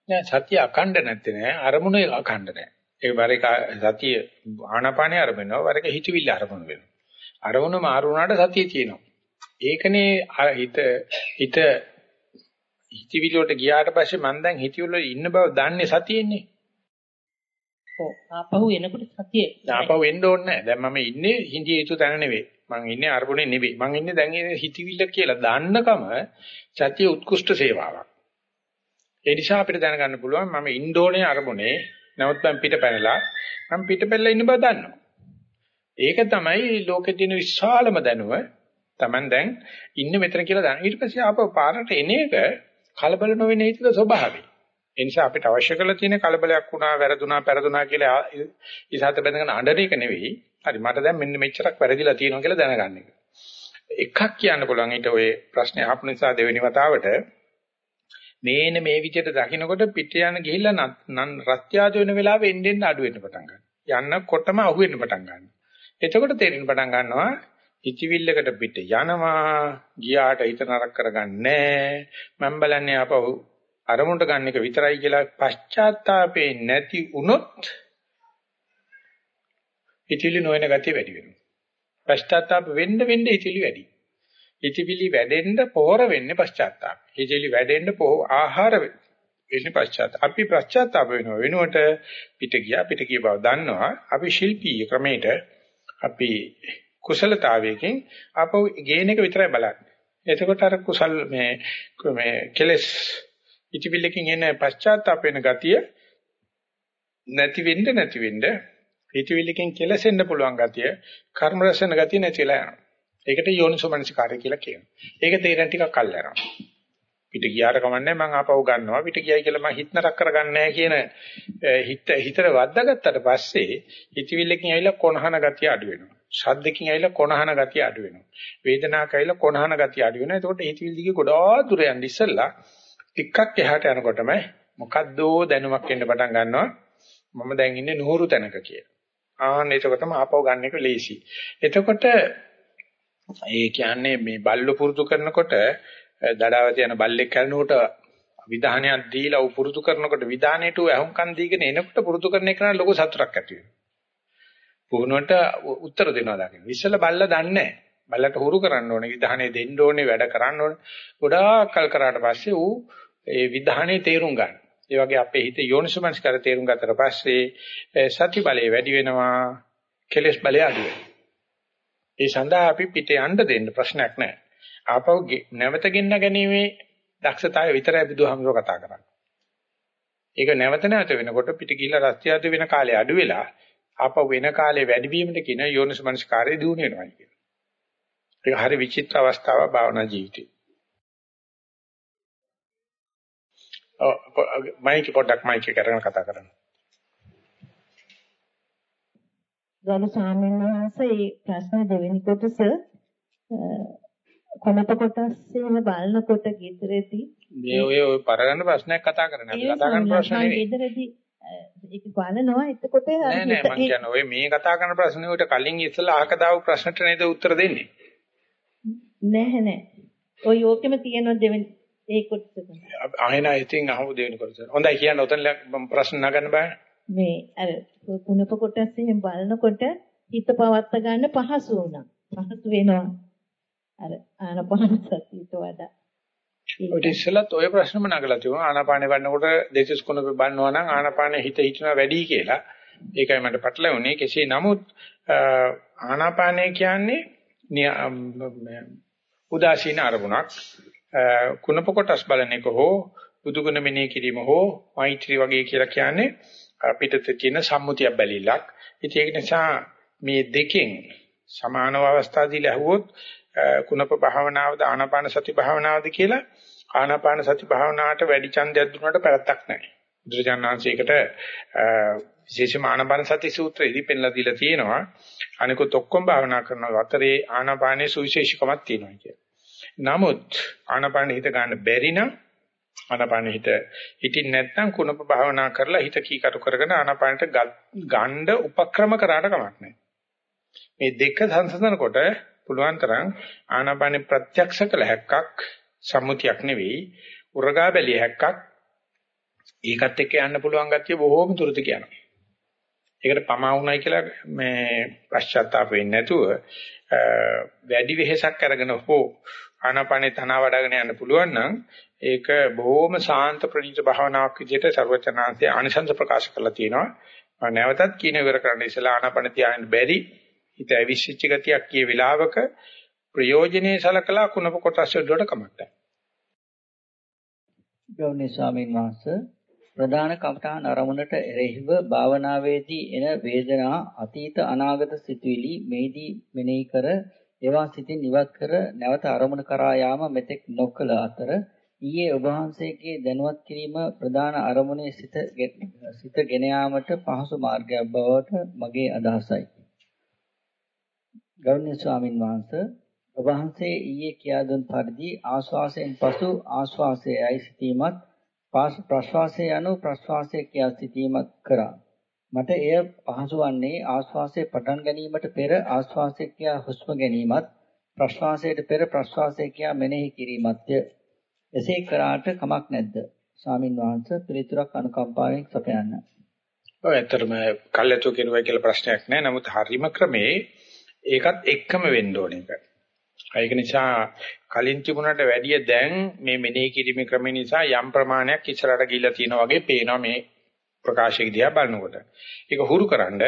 නෑ සතිය අඛණ්ඩ නැත්තේ නෑ අරමුණ අඛණ්ඩ නෑ. ඒ වර එක සතිය ආනාපානේ අරමුණව වර එක හිතවිල්ල අරමුණ වෙනවා. අරමුණ මාරු වුණාට සතිය තියෙනවා. ඒකනේ හිත හිත හිතවිලි වලට ගියාට පස්සේ මම දැන් හිතවිලි වල ඉන්න බව දන්නේ සතියෙන්නේ. ඔව් ආපහු එනකොට සතිය. ආපහු එන්න ඕනේ නැහැ. දැන් මම ඉන්නේ හිඳිය යුතු තැන නෙවෙයි. මං ඉන්නේ අරමුණේ නෙවෙයි. මං ඉන්නේ දැන් ඉන්නේ හිතවිල්ල කියලා දන්නකම සතිය උත්කෘෂ්ඨ සේවාවක්. ඒ නිසා අපිට දැනගන්න පුළුවන් මම ඉන්න ඕනේ අරමුණේ. නමුත් මම පිට පැනලා මම පිට පැනලා ඉන්න බව දන්නවා. ඒක තමයි ලෝකේ තියෙන විශාලම දැනුම. Taman දැන් ඉන්නේ මෙතන කියලා දන්න. ඊට පස්සේ ආපහු පාරට එන එක කලබල නොවෙන හිතේ ස්වභාවය. ඒ නිසා අපිට අවශ්‍ය කරලා තියෙන කලබලයක් වුණා, වැරදුනා, පෙරදුනා කියලා ඉසහත බඳගෙන අඬන එක නෙවෙයි. හරි මට දැන් මෙන්න මෙච්චරක් වැරදිලා තියෙනවා කියලා දැනගන්න එක. එකක් කියන්න පුළුවන් ඊට ඔය ප්‍රශ්නේ අහපු නිසා දෙවෙනි වතාවට මේන මේ විදිහට දකින්නකොට පිට යන ගිහිල්ලා නන් රත්යාද වෙන වෙලාවෙ එන්න එන්න අඩු වෙන්න පටන් ගන්නවා. යන්නකොටම අහු වෙන්න පටන් ගන්නවා. එතකොට තේරෙන්න පටන් ගන්නවා හිතවිල්ලකට පිට යනවා ගියාට හිත නරක කරගන්නේ මම බලන්නේ අපව අරමුණට ගන්න එක විතරයි කියලා පශ්චාත්තාපේ නැති වුනොත් හිතවිලි නොවන ගතිය වැඩි වෙනවා. පශ්චාත්තාප වෙන්න වෙන්න හිතවිලි වැඩි. හිතවිලි වැඩෙන්න පොහොර වෙන්නේ පශ්චාත්තාප. හිතවිලි වැඩෙන්න පොහො ආහාර වෙන්නේ පශ්චාත්තාප. අපි පශ්චාත්තාප වෙනවා වෙනුවට පිට ගියා පිට ගිය බව දන්නවා. අපි ශිල්පීය ක්‍රමයට අපි කුසලතාවයකින් අපව ගේන එක විතරයි බලන්නේ. එතකොට අර කුසල් මේ මේ කෙලස් ඉතිවිල්ලකින් එන පශ්චාත්තාප වෙන ගතිය නැති වෙන්න නැති වෙන්න හිතවිල්ලකින් කෙලසෙන්න පුළුවන් ගතිය කර්ම රසන ගතිය නැතිලා යනවා. ඒකට යෝනිසෝමනසිකාරය කියලා කියනවා. ඒක තේරෙන ටිකක් කල් යනවා. පිට ගියාට කමන්නේ මම ආපහු ගන්නවා පිට ගියයි කියලා මම හිත නරක කරගන්නේ කියන හිත හිතට වද්දාගත්තට පස්සේ හිතවිල්ලකින් ඇවිල්ලා කොනහන ගතිය අඩු වෙනවා. ශබ්දකින් ඇවිල්ලා කොනහන ගතිය අඩු වෙනවා. වේදනාවක් ඇවිල්ලා කොනහන ගතිය අඩු වෙනවා. එතකොට හිතවිලි දිගේ ගොඩාක් දුර යන්න ඉස්සෙල්ලා ටිකක් එහාට යනකොටම මොකද්දෝ දැනුමක් එන්න පටන් ගන්නවා. මම දැන් ඉන්නේ නුහුරු තැනක කියලා. ආන්න එතකොටම ආපහු ගන්න එක ලේසි. එතකොට ඒ කියන්නේ මේ බල්ල පුරුදු කරනකොට දඩාවත යන බල්ලෙක් කරනකොට විධානයක් දීලා උ පුරුදු කරනකොට විධානයට අහුම්කම් දීගෙන එනකොට පුරුදු කරන එක නම් ලොකු සතුටක් ඇති වෙනවා. පුහුණුවට උත්තර දෙනවා දකින්න. ඉස්සෙල්ලා බල්ලා දන්නේ නැහැ. බල්ලට හුරු කරන්න ඕනේ විධානය දෙන්න ඕනේ වැඩ කරන්න ඕනේ. ගොඩාක් කල් කරාට පස්සේ ඌ ඒ විධානයේ තේරුම් ගන්න. ඒ වගේ අපේ හිත යෝනිසමනස් කර තේරුම් ගත්තට පස්සේ සති බලය වැඩි වෙනවා කෙලස් බලය අඩු වෙනවා. ඒ සඳහා අපි පිට යන්න දෙන්න ප්‍රශ්නයක් නැහැ. ආපහු නැවත ගෙන්න ගැනීමේ දක්ෂතාවය විතරයි බුදුහාමුදුරුවෝ කතා කරන්නේ. ඒක නැවත නැවත වෙනකොට පිට ගිහිල්ලා රස්තියාදු වෙන කාලේ අඩු වෙලා ආපහු වෙන කාලේ වැඩි වීමට කියන යෝනිසමනස් කාර්යය දිනු වෙනවා කියන. ඒක හරි විචිත්‍ර අවස්ථාවක් භාවනා ජීවිතේ. මයික් පොඩ්ඩක් මයික් එක අරගෙන කතා කරන්න. ගරු ස්වාමීන් වහන්සේ මේ ප්‍රශ්න දෙවෙනි කොටස කොනප කොටස් එහෙම බලනකොට ගෙදරදී මේ ඔය ඔය පරගන්න ප්‍රශ්නයක් කතා කරන්නේ අපි කතා කරන ප්‍රශ්න නෙවෙයි. ගෙදරදී ඒක බලනවා එතකොට නෑ නෑ මම කියන්නේ ඔය මේ කතා කරන ප්‍රශ්නේ උට කලින් ඉස්සලා අහක දාපු ප්‍රශ්නට නේද උත්තර දෙන්නේ. නෑ නෑ. ඔය ඕකෙම තියෙන දෙවෙනි ඒ කොටස තමයි. අහේන ඉතින් අහමු දෙවෙනි කොටස. හොඳයි කියන්න උතන ප්‍රශ්න නගන්න බෑ. මේ අර කුණප කොටස් එහෙම බලනකොට හිත පවත්ත ගන්න පහසු වුණා. පහසු වෙනවා. අර ආනපාන සතියට වඩා. ඔය ඉස්සලත් ඔය ප්‍රශ්නම නගලා තිබුණා ආනාපානේ වඩනකොට දෙතිස් කුණප බලනවා නම් ආනාපානේ හිත හිතනවා වැඩි කියලා. ඒකයි මට පැටලෙන්නේ. කෙසේ නමුත් ආනාපානේ කියන්නේ උදාසීන අරමුණක් කුණප කොටස් බලන එක හෝ බුදුගුණ මෙනෙහි කිරීම හෝ මෛත්‍රී වගේ කියලා කියන්නේ පිටත තියෙන සම්මුතිය බැලිලක්. ඉතින් ඒක නිසා මේ දෙකෙන් සමානව අවස්ථාවේදී ලැහුවොත් කුණප භාවනාවද ආනාපාන සති භාවනාවද කියලා ආනාපාන සති භාවනාවට වැඩි ඡන්දයක් දුන්නාට පැවැත්තක් නැහැ. බුදුරජාණන්සේකට විශේෂම ආනාපාන සති සූත්‍රයේදී පෙන්ලා දීලා තියෙනවා අනිකුත් ඔක්කොම භාවනා කරන අතරේ ආනාපානයේ සුවිශේෂකමක් තියෙනවා කියලා. නමුත් ආනාපාන හිත ගන්න බැරි නම් ආනාපාන හිත හිටින් නැත්නම් කුණප භාවනා කරලා හිත කීකරු කරගෙන ආනාපානට ගණ්ඩ උපක්‍රම කරාට කමක් නැහැ. මේ දෙක සංසඳනකොට පුළුවන් තරම් ආනාපානෙ ප්‍රත්‍යක්ෂ කළ හැක්කක් සම්මුතියක් නෙවෙයි උරගා බැලිය හැක්කක් ඒකත් එක්ක යන්න පුළුවන් ගැතිය බොහෝම දුරට කියනවා. ඒකට පමා වුණයි කියලා මේ පශ්චාත්තාප වෙන්නේ නැතුව වැඩි වෙහෙසක් අරගෙන හෝ ආනාපානේ තන වඩගෙන යන්න පුළුවන් නම් ඒක බොහොම සාන්ත ප්‍රණීත භාවනාවක් විදිහට ਸਰවචනාංශයේ ආනිසංස ප්‍රකාශ කරලා තියෙනවා. නැවතත් කියන විවර කරන්න ඉස්සලා ආනාපාන තියාගෙන බැරි හිත ඇවිස්සිච්ච ගතියක් කිය වෙලාවක ප්‍රයෝජනේ සලකලා කුණප කොටස් වලට කමක් නැහැ. ගෞණ්‍ය ස්වාමීන් වහන්සේ ප්‍රධාන කමඨාන අරමුණට එරෙහිව භාවනාවේදී එන වේදනා අතීත අනාගත සිතුවිලි මෙහිදී මෙනෙහි කර ඒවා සිතින් ඉවත් කර නැවත අරමුණ කරා යාම මෙතෙක් නොකළ අතර ඊයේ ඔබ වහන්සේගේ දැනුවත් කිරීම ප්‍රධාන අරමුණේ සිත සිත ගෙන යාමට පහසු මාර්ගයක් බවට මගේ අදහසයි. ගෞරවනීය ස්වාමින් වහන්සේ ඔබ වහන්සේ ඊයේ කියා දුන් පරිදි ආශ්වාසයෙන් පසු ආශ්වාසයයි සිටීමත් ප්‍රශ්වාසය යනු ප්‍රශ්වාසය කියා සිටීමත් කරා. මට එය පහසු වන්නේ ආශ්වාසයේ පටන් ගැනීමට පෙර ආශ්වාසය කියා හුස්ම ගැනීමත් ප්‍රශ්වාසයට පෙර ප්‍රශ්වාසය කියා මෙනෙහි කිරීමත්ය. එසේ කරාට කමක් නැද්ද? ස්වාමින් වහන්සේ පිළිතුරක් අනුකම්පාවෙන් සපයන්න. ඔය ඇත්තටම කල්යතු කෙරුවයි කියලා ප්‍රශ්නයක් නැහැ. නමුත් හරීම ක්‍රමේ ඒකත් එක්කම වෙන්න ඕන එක. ඒක නිසා කලින් තිබුණට වැඩිය දැන් මේ මෙනෙහි කිරීමේ ක්‍රම නිසා යම් ප්‍රමාණයක් ඉස්සරහට ගිහිල්ලා තියෙනවා වගේ පේනවා මේ ප්‍රකාශය දිහා බලනකොට. ඒක හුරුකරනද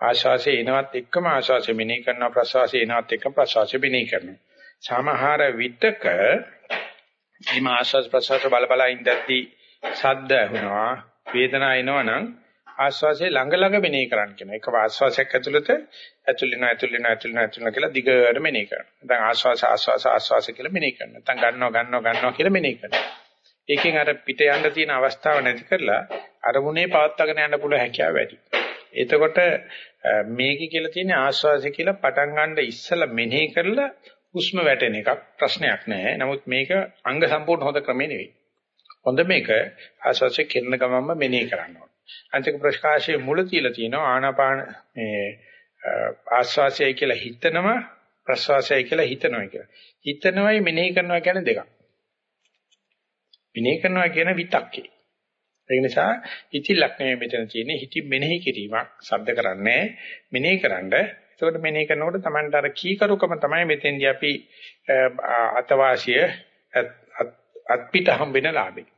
ආශාසයේ එනවත් එක්කම ආශාසය මෙනෙහි කරනවා ප්‍රසවාසයේ එනවත් එක්කම ප්‍රසවාසය මෙනෙහි කරනවා. සමහර විටක මේ ආශාස ප්‍රසවාස බල බල ඉඳද්දී සද්ද ඇහුනවා වේදනාව එනවනම් ආශ්වාසයේ ළඟ ළඟ මෙනෙහි කරන්න කියනවා. එක ආශ්වාසයක් ඇතුළත ඇතුල් වෙනවා ඇතුල් වෙනවා ඇතුල් වෙනවා ඇතුල් වෙනවා කියලා දිගට මෙනෙහි කරනවා. නැත්නම් ආශ්වාස ආශ්වාස ආශ්වාස කියලා මෙනෙහි කරනවා. නැත්නම් ගන්නවා ගන්නවා ගන්නවා කියලා මෙනෙහි කරනවා. ඒකෙන් අර පිට යන්න තියෙන අවස්ථාව නැති කරලා අරමුණේ පවත්වාගෙන යන්න පුළුවන් හැකියාව වැඩි. එතකොට මේකේ කියලා තියෙන ආශ්වාසය කියලා පටන් ගන්න ඉස්සලා මෙනෙහි කරලා හුස්ම වැටෙන එකක් ප්‍රශ්නයක් නෑ. නමුත් මේක අංග සම්පූර්ණ හොඳ ක්‍රමේ නෙවෙයි. හොඳ මේක ආශ්වාසය කෙරෙන ගමන්ම මෙනෙහි කරන්න ඕන. අන්තික ප්‍රකාශයේ මුල තියලා තියෙනවා ආනාපාන මේ ආස්වාසයයි කියලා හිතනම ප්‍රස්වාසයයි කියලා හිතනවා කියලා. හිතනවයි මෙනෙහි කරනවා කියන්නේ දෙකක්. මෙනෙහි කරනවා කියන විතක්කේ. ඒ නිසා ඉතිලක් නෙමෙයි මෙතන තියෙන්නේ. හිත මෙනෙහි කිරීමක් සද්ද කරන්නේ මෙනෙහි කරන්න. ඒකට මෙනෙහි කරනකොට Tamanට අර කීකරුකම තමයි මෙතෙන්දී අපි අතවාසිය අත්පිට හම්බෙන ලාභේ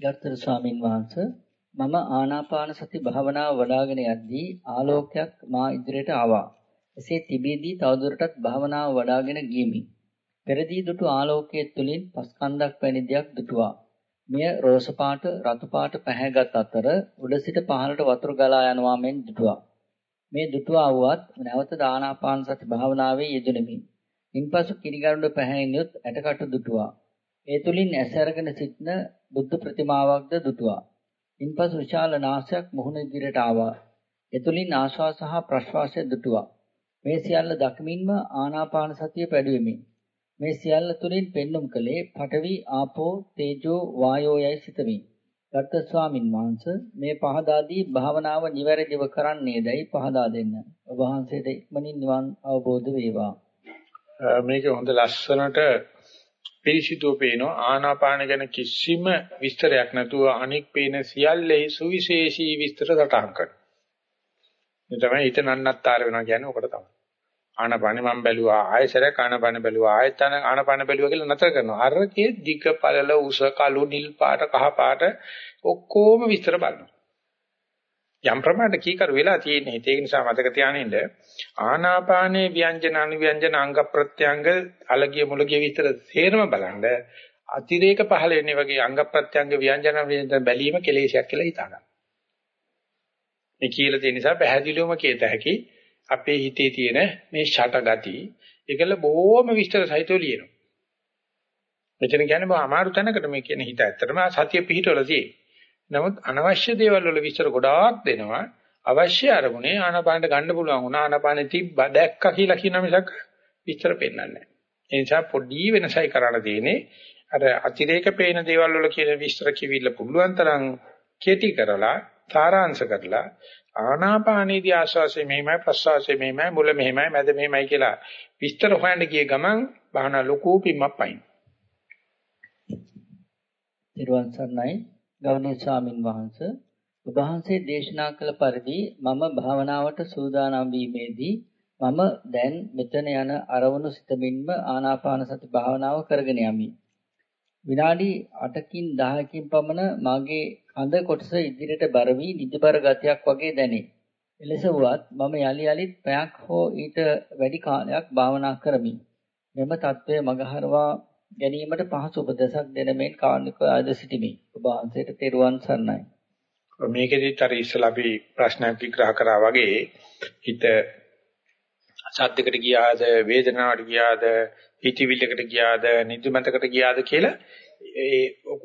ගත්තර ස්වාමින් වහන්සේ මම ආනාපාන සති භාවනාව වඩාගෙන යද්දී ආලෝකයක් මා ඉදිරියට ආවා. එසේ තිබීදී තවදුරටත් භාවනාව වඩාගෙන ගියමි. පෙරදී දුටු ආලෝකයේ තුලින් පස්කන්දක් වැනි දෙයක් දුටුවා. මෙය රෝස පාට, රතු පාට පැහැගත් අතර උඩ සිට පහළට වතුර ගලා යනවා මෙන් දුටුවා. මේ දුටුවා වුවත් නැවත ආනාපාන සති භාවනාවේ යෙදුණෙමි. ඉන්පසු කිරිගරුඬ පැහැෙනියොත් ඇටකට දුටුවා. ඒ තුලින් ඇස අරගෙන සිටින බුද්ධ ප්‍රතිමාවක්ද දුටුවා. ඉන්පසු විශාල නාසයක් මුහුණ ඉදිරියට ආවා. එතුලින් ආශ්වාස සහ ප්‍රශ්වාසය දුටුවා. මේ සියල්ල දක්මින්ම ආනාපාන සතිය පැඩුවෙමි. මේ සියල්ල තුලින් පෙන්눔 කළේ පඨවි ආපෝ තේජෝ වායෝ යයි සිතමි. ගත්ත ස්වාමින් වහන්සේ මේ පහදාදී භාවනාව නිවැරදිව කරන්නේදයි පහදා දෙන්න. ඔබ වහන්සේට ඉක්මනින් නිවන් අවබෝධ වේවා. මේක හොඳ ලස්සනට පිරිසිදුව පේනවා ආනාපාන ගැන කිසිම විස්තරයක් නැතුව අනික් පේන සියල්ලේ සුවිශේෂී විස්තර සටහන් කරනවා. මේ තමයි හිත නන්නත්තර වෙනවා කියන්නේ ඔකට තමයි. ආනාපානෙ මම බැලුවා ආයෙසරයක් ආනාපානෙ බැලුවා ආයෙත් ආනාපානෙ බැලුවා කියලා නතර කරනවා. අරකේ දිග පළල උස කළු නිල් පාට කහ පාට ඔක්කොම විස්තර බලනවා. යම් ප්‍රමාණයට කීකරු වෙලා තියෙන හිත ඒක නිසා මතක තියානින්න ආනාපානයේ ව්‍යංජන අනුව්‍යංජන අංග ප්‍රත්‍යංග අලගිය මුලගිය විතර තේරම බලන්න අතිරේක පහළ වෙන්නේ වගේ අංග ප්‍රත්‍යංග ව්‍යංජන ව්‍යංජන බැලීම කෙලෙසයක් කියලා හිතා ගන්න. මේ කියලා තියෙන නිසා පැහැදිලිවම කියත හැකි අපේ හිතේ තියෙන මේ ෂට ගති ඒකල බොහොම විස්තර සහිතව ලියනවා. මෙතන කියන්නේ බා අමාරු තැනකට මේ කියන හිත ඇත්තටම සතිය පිහිටවල තියෙන්නේ. නමුත් අනවශ්‍ය දේවල් වල විස්තර ගොඩාක් දෙනවා. අවශ්‍ය අරමුණේ ආනාපානට ගන්න පුළුවන් වුණා ආනාපානෙ තිබ්බ දැක්ක කියලා කියන මිසක් විස්තර පෙන්වන්නේ නැහැ. ඒ නිසා පොඩි වෙනසයි කරන්න තියෙන්නේ. අර අතිරේක පේන දේවල් වල කියන විස්තර කිවිල්ල පුළුවන් තරම් කෙටි කරලා සාරාංශ කරලා ආනාපානීදී ආශ්වාසය මෙහෙමයි ප්‍රශ්වාසය මෙහෙමයි මුල මෙහෙමයි මැද මෙහෙමයි කියලා විස්තර හොයන්න ගිය ගමන් බාහන ලොකු පිම්මක් පයින්. නිර්වාණ සරණයි ගෞරවනීය ස්වාමින් වහන්සේ ඔබ වහන්සේ දේශනා කළ පරිදි මම භාවනාවට සූදානම් වීමේදී මම දැන් මෙතන යන අරමුණු සිතමින්ම ආනාපාන සති භාවනාව කරගෙන යමි. විනාඩි 8කින් 10කින් පමණ මාගේ කඳ කොටස ඉදිරියට බර වී නිදිබර ගතියක් වගේ දැනේ. එලෙස වුවත් මම යලි යලිත් පැයක් හෝ ඊට වැඩි කාලයක් භාවනා කරමි. මෙම தત્ත්වය මගහරවා ගැනීමට පහසු උපදේශක් දෙන මෙන් කාර්නික ආද සිටිමි. ඔබ වහන්සේට තෙරුවන් සරණයි. මේකෙදිත් අර ඉස්සලා අපි ප්‍රශ්නයක් විග්‍රහ කරා වගේ හිත සද්දකට ගියාද වේදනාවට ගියාද හිතවිල්ලකට ගියාද නිදිමතකට ගියාද කියලා ඒ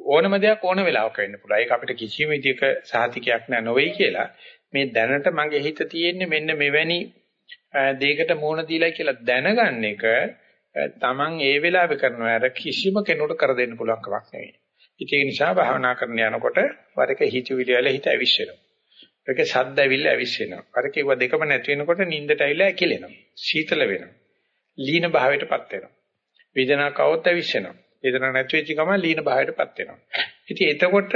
ඕනම දෙයක් ඕන වෙලාවක වෙන්න පුළුවන්. ඒක අපිට කිසිම විදිහක සහතිකයක් නෑ නොවේයි කියලා. මේ දැනට මගේ හිත තියෙන්නේ මෙන්න මෙවැනි දෙයකට මුහුණ දීලා කියලා දැනගන්න එක තමන් ඒ වෙලාවේ කරනවා අර කිසිම කෙනෙකුට කර දෙන්න පුළුවන් කමක් නෙවෙයි. ඒ නිසා භාවනා කරන යනකොට වරක හිතවිලි වල හිත ඇවිස්සෙනවා. වරක ශබ්ද ඇවිල්ලා ඇවිස්සෙනවා. වරක ඒව දෙකම නැති වෙනකොට නිින්දට ඇවිල්ලා ඇකිලෙනවා. සීතල වෙනවා. ලීන භාවයටපත් වෙනවා. වේදනාවක් આવොත් ඇවිස්සෙනවා. වේදනාවක් නැති වෙච්ච ගමන් ලීන භාවයටපත් වෙනවා. ඉතින් එතකොට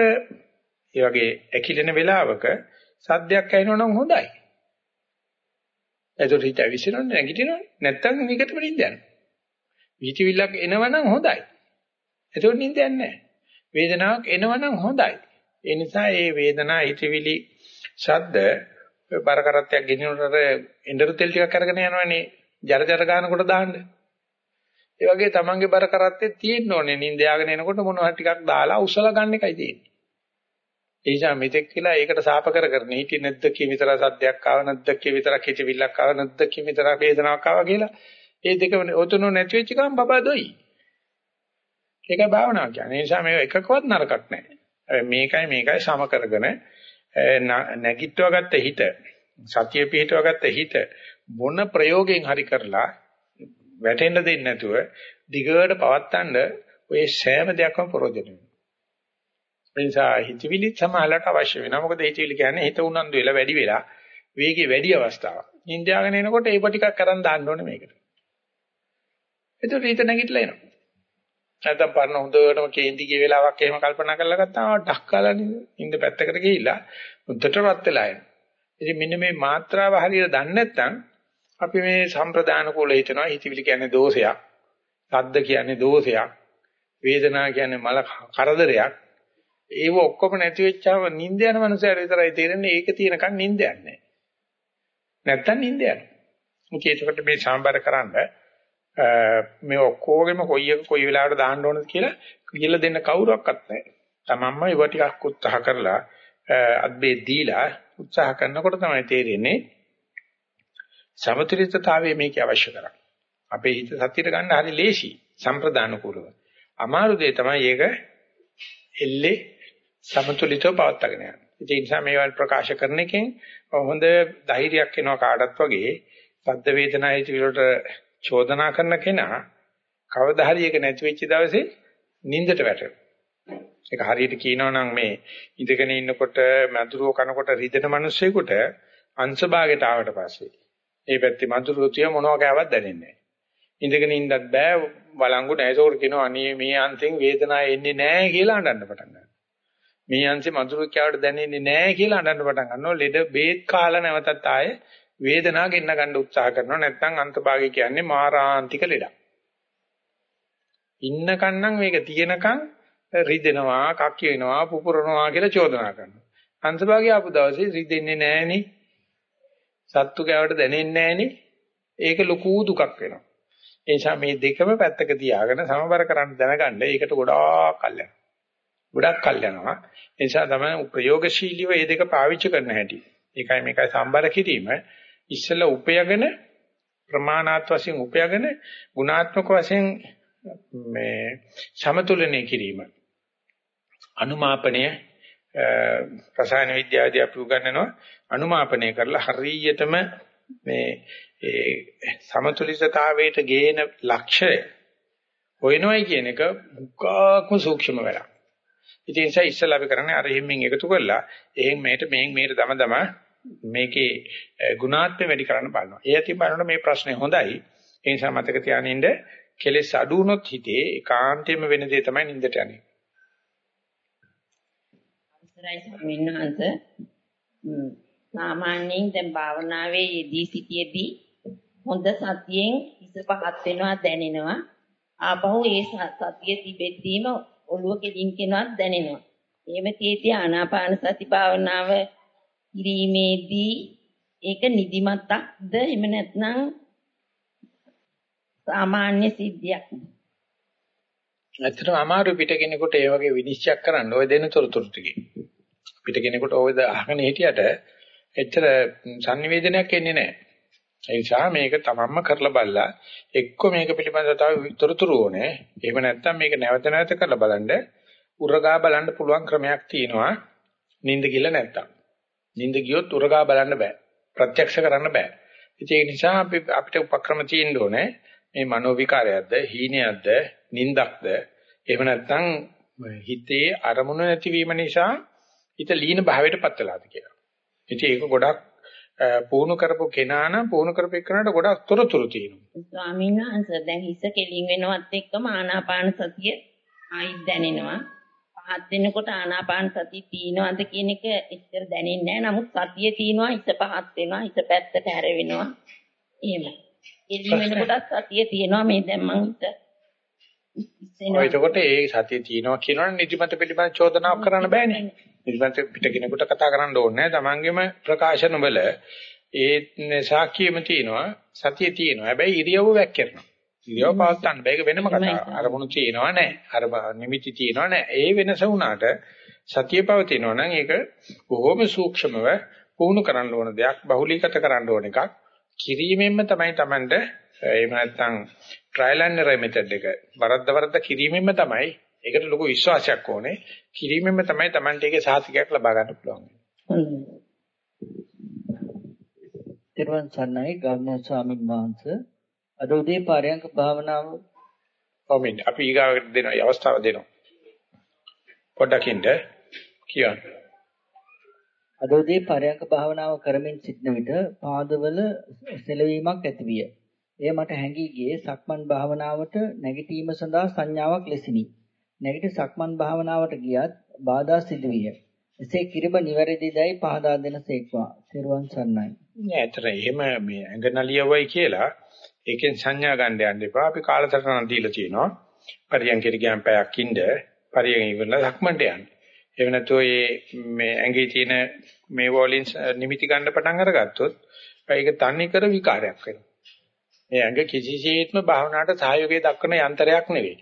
ඒ වගේ ඇකිලෙන වෙලාවක සද්දයක් ඇහෙනවා නම් හොඳයි. එතකොට හිත ඇවිස්සෙනවනේ නැගිටිනවනේ. නැත්තම් මේකටම නිින්ද යනවා. විචිවිල්ලක් එනවනම් හොඳයි. එතකොට නිින්ද යන්නේ නැහැ. වේදනාවක් එනවනම් හොඳයි. ඒ නිසා මේ වේදනා හිතවිලි ශබ්ද බර කරත්තයක් ගෙනියනකොට එඬරු තෙල් ටිකක් අරගෙන යනවනේ ජර ජර ගන්නකොට දාන්න. ඒ වගේ තමන්ගේ බර කරත්තේ තියෙන්න ඕනේ නිින්ද යාගෙන එනකොට මොනවා ටිකක් දාලා උසලා ගන්න එකයි තියෙන්නේ. ඒ නිසා මෙතෙක් කියලා ඒකට සාප කර කර හිටියේ නැද්ද කී විතර සද්දයක් ආව නැද්ද කී විතරක් හිතවිල්ලක් ආව නැද්ද කී විතරක් වේදනාවක් ආව කියලා ඒ දෙක ඔතන නැති වෙච්ච ගමන් බබා දොයි. ඒකයි භාවනාව කියන්නේ. ඒ නිසා මේක එකකවත් නරකක් නැහැ. මේකයි මේකයි සම කරගෙන නැගිටව ගත්ත හිත සතිය පිහිටව ගත්ත හිත මොන ප්‍රයෝගයෙන් හරි කරලා වැටෙන්න දෙන්නේ නැතුව දිගට පවත්තන්න ඔය සෑම දෙයක්ම ප්‍රයෝජන වෙනවා. ඒ නිසා හිතවිලි සමාලට අවශ්‍ය වෙනවා. මොකද හිතවිලි කියන්නේ හිත උනන්දු වෙලා වැඩි වෙලා වේගය වැඩි අවස්ථාවක්. නිින්දාගෙන එනකොට ඒව ටිකක් කරන් දාන්න ඕනේ මේකට. එතකොට හිත නැගිටලා එනවා. නැත්නම් පරණ හොඳටම කේන්ති ගිය වෙලාවක් එහෙම කල්පනා කරලා ගත්තාම ඩක් කාලා ඉන්න පැත්තකට ගිහිල්ලා උද්දට රත් වෙලා එනවා. ඉතින් මෙන්න මේ මාත්‍රාව හරියට දන්නේ නැත්නම් අපි මේ සම්ප්‍රදාන කුල හිතනවා හිතවිලි කියන්නේ දෝෂයක්. සද්ද කියන්නේ දෝෂයක්. වේදනාව කියන්නේ මල කරදරයක්. ඒව ඔක්කොම නැති වෙච්චාම නිින්ද යන මනුස්සයර විතරයි තේරෙන්නේ ඒක තියෙනකන් නිින්ද යන්නේ. නැත්තම් නිින්ද යනවා. මොකද ඒකට මේ සම්බර කරන්නේ මේ ඔක්කොගෙම කොයි එක කොයි වෙලාවට දාන්න ඕනද කියලා කියලා දෙන්න කවුරක්වත් නැහැ. තමන්ම ඒව ටිකක් උත්සාහ කරලා අද්බේ දීලා උත්සාහ කරනකොට තමයි තේරෙන්නේ සමතුලිතතාවයේ මේක අවශ්‍ය කරන්නේ. අපේ හිත සතියට ගන්න හරි ලේසි සම්ප්‍රදාන කුලව. අමාරු දේ තමයි ඒක එල්ලේ සමතුලිතව පවත්වාගෙන යන්නේ. ඒ නිසා මේවා ප්‍රකාශ කරන එකෙන් හොඳ ධෛර්යයක් එනවා කාටත් වගේ පද්ද වේදනා හිත විලට චෝදනා කරන කෙනා කවදා හරි ඒක නැති වෙච්ච දවසේ නිින්දට වැටෙනවා. ඒක හරියට කියනවා නම් මේ ඉඳගෙන ඉන්නකොට මధుරෝ කනකොට රිදෙන මිනිස්සෙකුට අංශභාගයට ආවට පස්සේ ඒ පැත්තේ මధుරෝ තිය මොනවා කෑවත් දැනෙන්නේ නැහැ. ඉඳගෙන ඉන්නත් බෑ බලංගු නැහැ. ඒකෝර කියනවා අනේ මේ අංශෙන් වේදනාව එන්නේ නැහැ කියලා අඬන්න පටන් ගන්නවා. මේ අංශේ මధుරෝ කියවට දැනෙන්නේ නැහැ කියලා අඬන්න පටන් ගන්නවා. ලෙඩ බේත් කාලා නැවතත් ආයේ වේදනාව ගෙන්න ගන්න උත්සාහ කරනවා නැත්නම් අන්තභාගය කියන්නේ මාරාන්තික ලෙඩක්. ඉන්නකන් නම් මේක තියෙනකන් රිදෙනවා, කක්ක වෙනවා, පුපුරනවා කියලා චෝදනා කරනවා. අන්තභාගය ආපු දවසේ රිදෙන්නේ නැහෙනි. සත්තු කෑවට දැනෙන්නේ නැහෙනි. ඒක ලොකු දුකක් වෙනවා. ඒ නිසා මේ දෙකම පැත්තක තියාගෙන සමබර කරන්න දැනගන්න ඒකට ගොඩාක් කල් යනවා. ගොඩක් කල් යනවා. ඒ නිසා තමයි ප්‍රයෝගශීලීව මේ දෙක පාවිච්චි කරන්න හැටි. ඒකයි මේකයි සම්බර කිරීම ඉස්සෙල්ලා උපයගෙන ප්‍රමාණාත් වශයෙන් උපයගෙන ගුණාත්මක වශයෙන් මේ සමතුලනය කිරීම අනුමාපණය රසායන විද්‍යාවේදී අපි උගන්වනවා අනුමාපනය කරලා හරියටම මේ ඒ සමතුලිතතාවයට ගේන ලක්ෂය හොයනවයි කියන එක මුඛාක්ම සූක්ෂම වැඩක්. ඉතින් ඒ නිසා ඉස්සලා අපි කරන්නේ අර හිමින් එකතු කරලා එහෙන් මේට මෙහෙන් මේට දම දම මේකේ ගුණාත්මක වැඩි කරන්න බලනවා. ඒ ඇති බලනකොට මේ ප්‍රශ්නේ හොඳයි. ඒ නිසා මතක තියානින්න කෙලෙස් අඩු වුණොත් හිතේ ඒකාන්තයෙන්ම වෙන දේ තමයි නින්දට යන්නේ. අවසරයි ස්වාමීන් වහන්සේ. සාමාන්‍යයෙන් දැන් භාවනාවේ යෙදී සිටියේදී හොඳ සතියෙන් හිස පහත් වෙනවා දැනෙනවා. ආපහු ඒ සතිය තිබෙද්දීම ඔළුව කෙලින් කෙනවත් දැනෙනවා. එහෙම තියෙති ආනාපාන සති භාවනාව කිරීමේදී ඒක නිදිමතක්ද එහෙම නැත්නම් සාමාන්‍ය සිද්ධියක්. ඇත්තටම අමාරු පිට කෙනෙකුට ඒ වගේ විනිශ්චය කරන්න ඔය දෙන තොරතුරු ටිකේ. පිට කෙනෙකුට ඔය අහගෙන හිටියට එච්චර sannivedanayak එන්නේ නැහැ. ඒ නිසා මේක තමන්ම කරලා බලලා එක්ක මේක පිළිබඳව තව තොරතුරු ඕනේ. එහෙම නැත්නම් මේක නැවත නැවත කරලා බලන්න උරගා බලන්න පුළුවන් ක්‍රමයක් තියෙනවා. නිින්ද ගිල නැත්තම්. නිින්ද ගියොත් උරගා බලන්න බෑ. ප්‍රත්‍යක්ෂ කරන්න බෑ. ඒ නිසා අපි අපිට උපක්‍රම තියෙන්න ඕනේ. මේ මනෝ විකාරයක්ද, හීනයක්ද, නිින්දක්ද, එහෙම නැත්නම් හිතේ අරමුණ නැතිවීම නිසා හිත ලීන භාවයට පත් වෙලාද කියලා. ඉතින් ඒක ගොඩක් පුහුණු කරපු කෙනා නම් පුහුණු කරපු එක්කනට ගොඩක් තොරතුරු තියෙනවා. ස්වාමීන් වහන්සේ දැන් හිස කෙලින් වෙනවත් එක්කම ආනාපාන සතිය ආයිත් දැනෙනවා. පහත් වෙනකොට ආනාපාන සතිය තියෙනවද කියන එක එච්චර දැනෙන්නේ නැහැ. නමුත් සතිය තියෙනවා හිස පහත් වෙනවා හිස පැත්තට හැරෙනවා. එහෙම. කෙලින් වෙනකොටත් සතිය තියෙනවා මේ දැන් මං හිත ඔය එතකොට ඒ සතිය තියෙනවා කියනවනේ නිදිමත පිළිබඳ චෝදනාවක් කරන්න බෑනේ. නිදිමත පිටකිනෙකුට කතා කරන්න ඕනේ නැහැ. Tamangema ප්‍රකාශන වල ඒ සාක්කියෙම තියෙනවා සතිය තියෙනවා. හැබැයි ඉරියව්ව වැක්කිරනවා. ඉරියව්ව පවත්වන්න බෑ. ඒක වෙනම කතාවක්. අරමුණු තියෙනවා නැහැ. අර නිමිති තියෙනවා නැහැ. ඒ වෙනස වුණාට සතිය පවතිනවා නම් ඒක බොහොම සූක්ෂමව පුහුණු කරන්න ඕන දෙයක්. බහුලීගත කරන්න ඕන එකක්. කිරීමෙන්ම තමයි Tamanට එහෙම නැත්නම් ට්‍රයිල් ඇන්ඩ් එරර් මෙතඩ් එක වරද්ද වරද්ද කිරීමෙන්ම තමයි ඒකට ලොකු විශ්වාසයක් ඕනේ. කිරීමෙන්ම තමයි Tamante එකේ සාතිකයක් ලබා ගන්න පුළුවන්. තෙරුවන් සරණයි ගෞරවනීය ස්වාමීන් වහන්සේ අද උදේ පාරයන්ක භාවනාව කොමින් අපි ඊගාවට දෙන අවස්ථාව දෙනවා. පොඩ්ඩක් ඉන්න කියන්න. අද උදේ පරයන්ක භාවනාව කරමින් සිටන විට පාදවල සෙලවීමක් ඇතිවිය. එය මට හැඟී ගියේ සක්මන් භාවනාවට නැගිටීම සඳහා සංඥාවක් ලෙසිනි. නැගිට සක්මන් භාවනාවට ගියත් බාධා සිදුවිය. එසේ කිරිම නිවැරදිදයි පහදා දෙනසේක්වා. සිරුවන් සර්ණයි. නෑ, ඇතර එහෙම මේ ඇඟ නලියවයි කියලා ඒකෙන් සංඥා ගන්න යන්න එපා. අපි කාලසටහන දීලා තියෙනවා. පරියන්කෙට ගියන් පැයක් ඉඳ පරියන් ඉවරලා සක්මන්ට යන්න. එහෙම නැත්නම් මේ ඇඟේ තියෙන මේ වෝලින් නිමිති ගන්න පටන් අරගත්තොත් ඒක තන්නේ කර විකාරයක් වෙනවා. මේ ඇඟ කිසිසේත්ම භාවනාවට සහයෝගය දක්වන යන්ත්‍රයක් නෙවෙයි.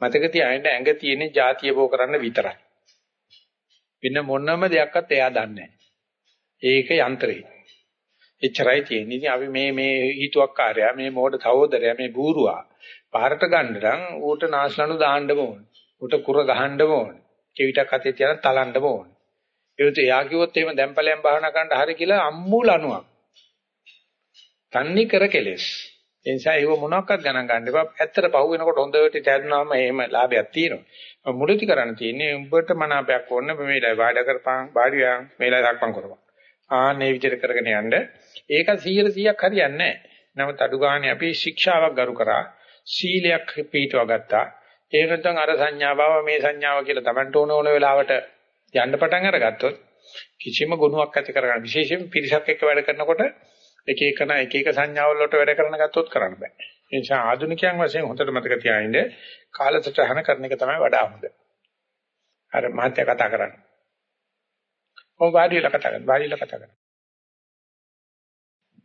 මතක තියාගන්න ඇඟ තියෙන જાතිය බෝ කරන්න විතරයි. වෙන මොනම දෙයක්වත් එයා දන්නේ ඒක යන්ත්‍රේ. එච්චරයි තියෙන්නේ. ඉතින් අපි මේ මේ හිතුවක්කාරයා මේ මෝඩ සහෝදරයා මේ බූරුවා පාරට ගන්න නම් ඌට නාස්ලනු දාන්න ඕන. ඌට කුර ගහන්න ඕන. කෙවිතක් අතේ තියන තලන්න ඕන. ඒත් එයා කිව්වොත් එහෙම දැම්පලයන් භාවනා කරන්න හරි කියලා අම්මූල අණුවක්. තන්නේ කර කෙලෙස්. ඒ නිසා ඒව මොනවාක්වත් ගණන් ගන්න එපා. ඇත්තට පහු වෙනකොට හොඳට තැදුනාම එහෙම ලාභයක් තියෙනවා. මුලදි කරන්න තියෙන්නේ උඹට මනාපයක් ඕන මේලා වාඩ කරපන්, වාඩි වයන්, මේලා දක්පන් කරපන්. ආන්නේ විදිහට කරගෙන යන්න. ඒක 100 100ක් හරියන්නේ නැහැ. නමුත් අඩු ගානේ අපි ශික්ෂාවක් ගරු කරා, සීලයක් පිළිටව ගත්තා. ඒ නැත්නම් අර සංඥාව මේ සංඥාව කියලා Tamanට ඕන ඕන වෙලාවට යන්න පටන් අරගත්තොත් කිසිම ගුණයක් ඇති කරගන්න විශේෂයෙන් පිරිසක් එක්ක වැඩ කරනකොට එක එකන එක එක සංඥාවල් වලට වැඩ කරන ගත්තොත් කරන්න බෑ. ඒ නිසා ආධුනිකයන් වශයෙන් හොඳට මතක තියාගන්න කාලසටහන කරන එක තමයි වඩා හොඳ. අර මහත්ය කතා කරන්නේ. ඔව් වාඩිලා කතා කරනවා. වාඩිලා කතා කරනවා.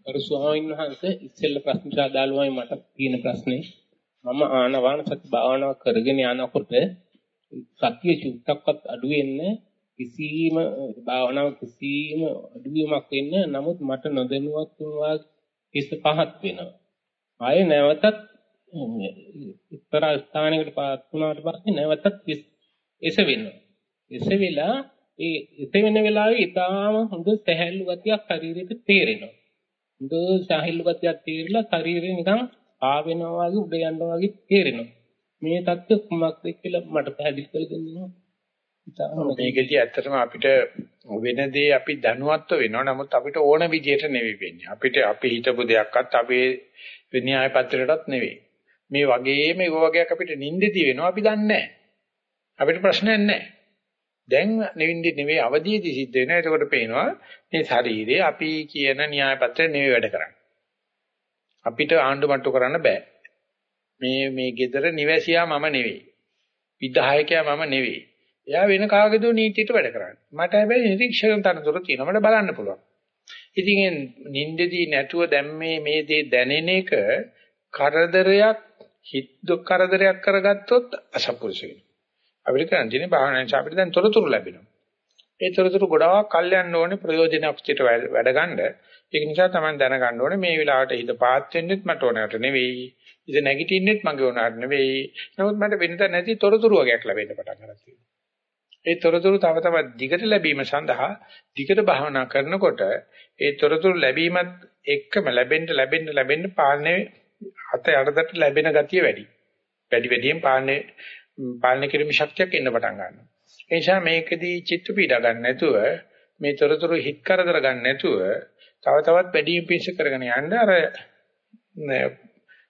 අර ස්වාමීන් වහන්සේ ඉස්සෙල්ල ප්‍රශ්නට අදාළවයි මට තියෙන ප්‍රශ්නේ මම ආනවාන සති භාවනාව කරගෙන යනකොට සතිය චුට්ටක්වත් අඩු වෙන්නේ කිසිම භාවනාව කිසිම අඩුවීමක් වෙන්නේ නමුත් මට නොදැනුවත්වම හිස පහත් වෙනවා. ආයේ නැවතත් එක්තරා ස්ථානයකට පාත් වුණාට පස්සේ නැවතත් එසවෙනවා. එසෙවිලා ඒ එසවෙන වෙලාවේ ඊටාම හොඳ සැහැල්ලු ගතියක් ශරීරෙට තේරෙනවා. හොඳ සැහැල්ලු ගතියක් තේරිලා ශරීරය නිකන් ආ වෙනවා වගේ උඩ යනවා වගේ තේරෙනවා. මේ தත්ත්ව කුමක්ද කියලා මට පැහැදිලි කරලා දෙන්න. මේකදී ඇත්තටම අපිට වෙන දේ අපි දැනුවත්ව වෙනවා. නමුත් අපිට ඕන විදියට නෙවෙයි වෙන්නේ. අපිට අපි හිතපු දෙයක්වත් අපේ න්‍යාය පත්‍රයටත් නෙවෙයි. මේ වගේම ඒ වගේක් අපිට නිින්දෙදී වෙනවා අපි දන්නේ. අපිට ප්‍රශ්නයක් නැහැ. දැන් නිවින්දි නෙවෙයි අවදියේදී සිද්ධ වෙනවා. එතකොට පේනවා මේ ශරීරය අපි කියන න්‍යාය පත්‍රය නෙවෙයි වැඩ කරන්නේ. අපිට ආණ්ඩු මට්ටු කරන්න බෑ. මේ මේ gedara නිවැසියා මම නෙවෙයි. විධායකයා මම නෙවෙයි. එයා වෙන කාගේදෝ නීතියට වැඩ කරන්නේ. මට හැබැයි නිරීක්ෂණ තනතුර තියෙනවා. මට බලන්න පුළුවන්. ඉතින් නින්දෙදී නැතුව දැන් මේ මේ දේ දැනෙන එක කරදරයක් හිත දුක් කරදරයක් කරගත්තොත් අසපුරුෂ වෙනවා. අපිට කරන්නේ භාවනාවෙන් අපිට දැන් තොරතුරු ලැබෙනවා. ඒ තොරතුරු ගොඩාක් කල් යන්න ඕනේ ප්‍රයෝජනයක් පිට වැඩ ගන්න. ඒක නිසා තමයි දැනගන්න ඕනේ මේ වෙලාවට හිත පාත් වෙන්නෙත් මට ඕනකට නෙවෙයි. හිත නැගිටින්නෙත් මගේ ඕනකට නෙවෙයි. නමුත් මට වෙනත නැති තොරතුරු වගේක් ලැබෙන්න පටන් ගන්නවා. ඒ තොරතුරු තව තවත් දිගට ලැබීම සඳහා දිගට භාවනා කරනකොට ඒ තොරතුරු ලැබීමත් එක්කම ලැබෙන්න ලැබෙන්න ලැබෙන්න පාලනයේ අත යටදට ලැබෙන ගතිය වැඩි. වැඩි වැඩියෙන් පාලනයේ පාලනය කිරීමේ ශක්තියක් එන්න පටන් ගන්නවා. ඒ නිසා මේකෙදී චිත්ත පීඩා ගන්න නැතුව මේ තොරතුරු හිත් කරදර ගන්න නැතුව තව තවත් වැඩියෙන් පිංස කරගෙන යන්න අර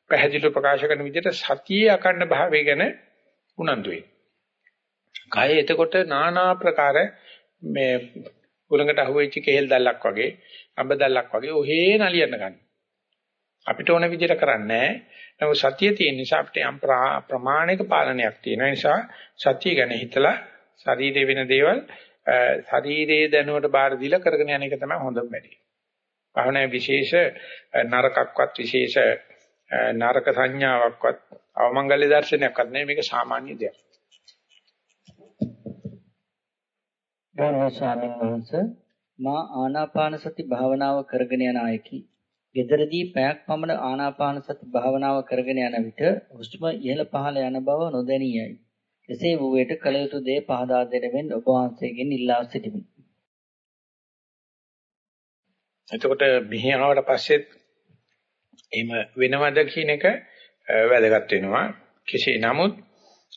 පැහැදිලිව ප්‍රකාශ කරන විදිහට සතියේ අකණ්ඩ භාවය ගැන උනන්දු වෙයි. කය එතකොට নানা ප්‍රකාර මේ උලඟට අහුවෙච්ච කේල් දැල්ලක් වගේ අඹ දැල්ලක් වගේ ඔහේ නලියන්න ගන්න. අපිට ඕන විදිහට කරන්නේ නැහැ. සතිය තියෙන නිසා අපිට යම් ප්‍රමාණික පාලනයක් තියෙන නිසා සතිය ගැන හිතලා ශරීරේ වෙන දේවල් ශරීරයේ දැනුවට බාර දීලා කරගෙන යන එක තමයි හොඳම වැඩි. භාවනාවේ විශේෂ නරකක්වත් විශේෂ නරක සංඥාවක්වත් අවමංගල්‍ය දර්ශනයක්වත් නෙමෙයි මේක සාමාන්‍ය දෙයක්. ගෞරවනීය ස්වාමීන් වහන්සේ මා ආනාපාන සති භාවනාව කරගෙන යන අයකි. gederදී පැයක් පමණ ආනාපාන සති භාවනාව කරගෙන යන විට හුස්ම ඉහළ පහළ යන බව නොදැනියයි. එසේ වූ විට කල යුතු දේ පහදා දෙනෙමින් ඔබ වහන්සේගෙන් ඉල්ලා සිටිමි. එතකොට මෙහි ආවට පස්සෙත් එහෙම වෙනවද කියන එක වැදගත් වෙනවා. කෙසේ නමුත්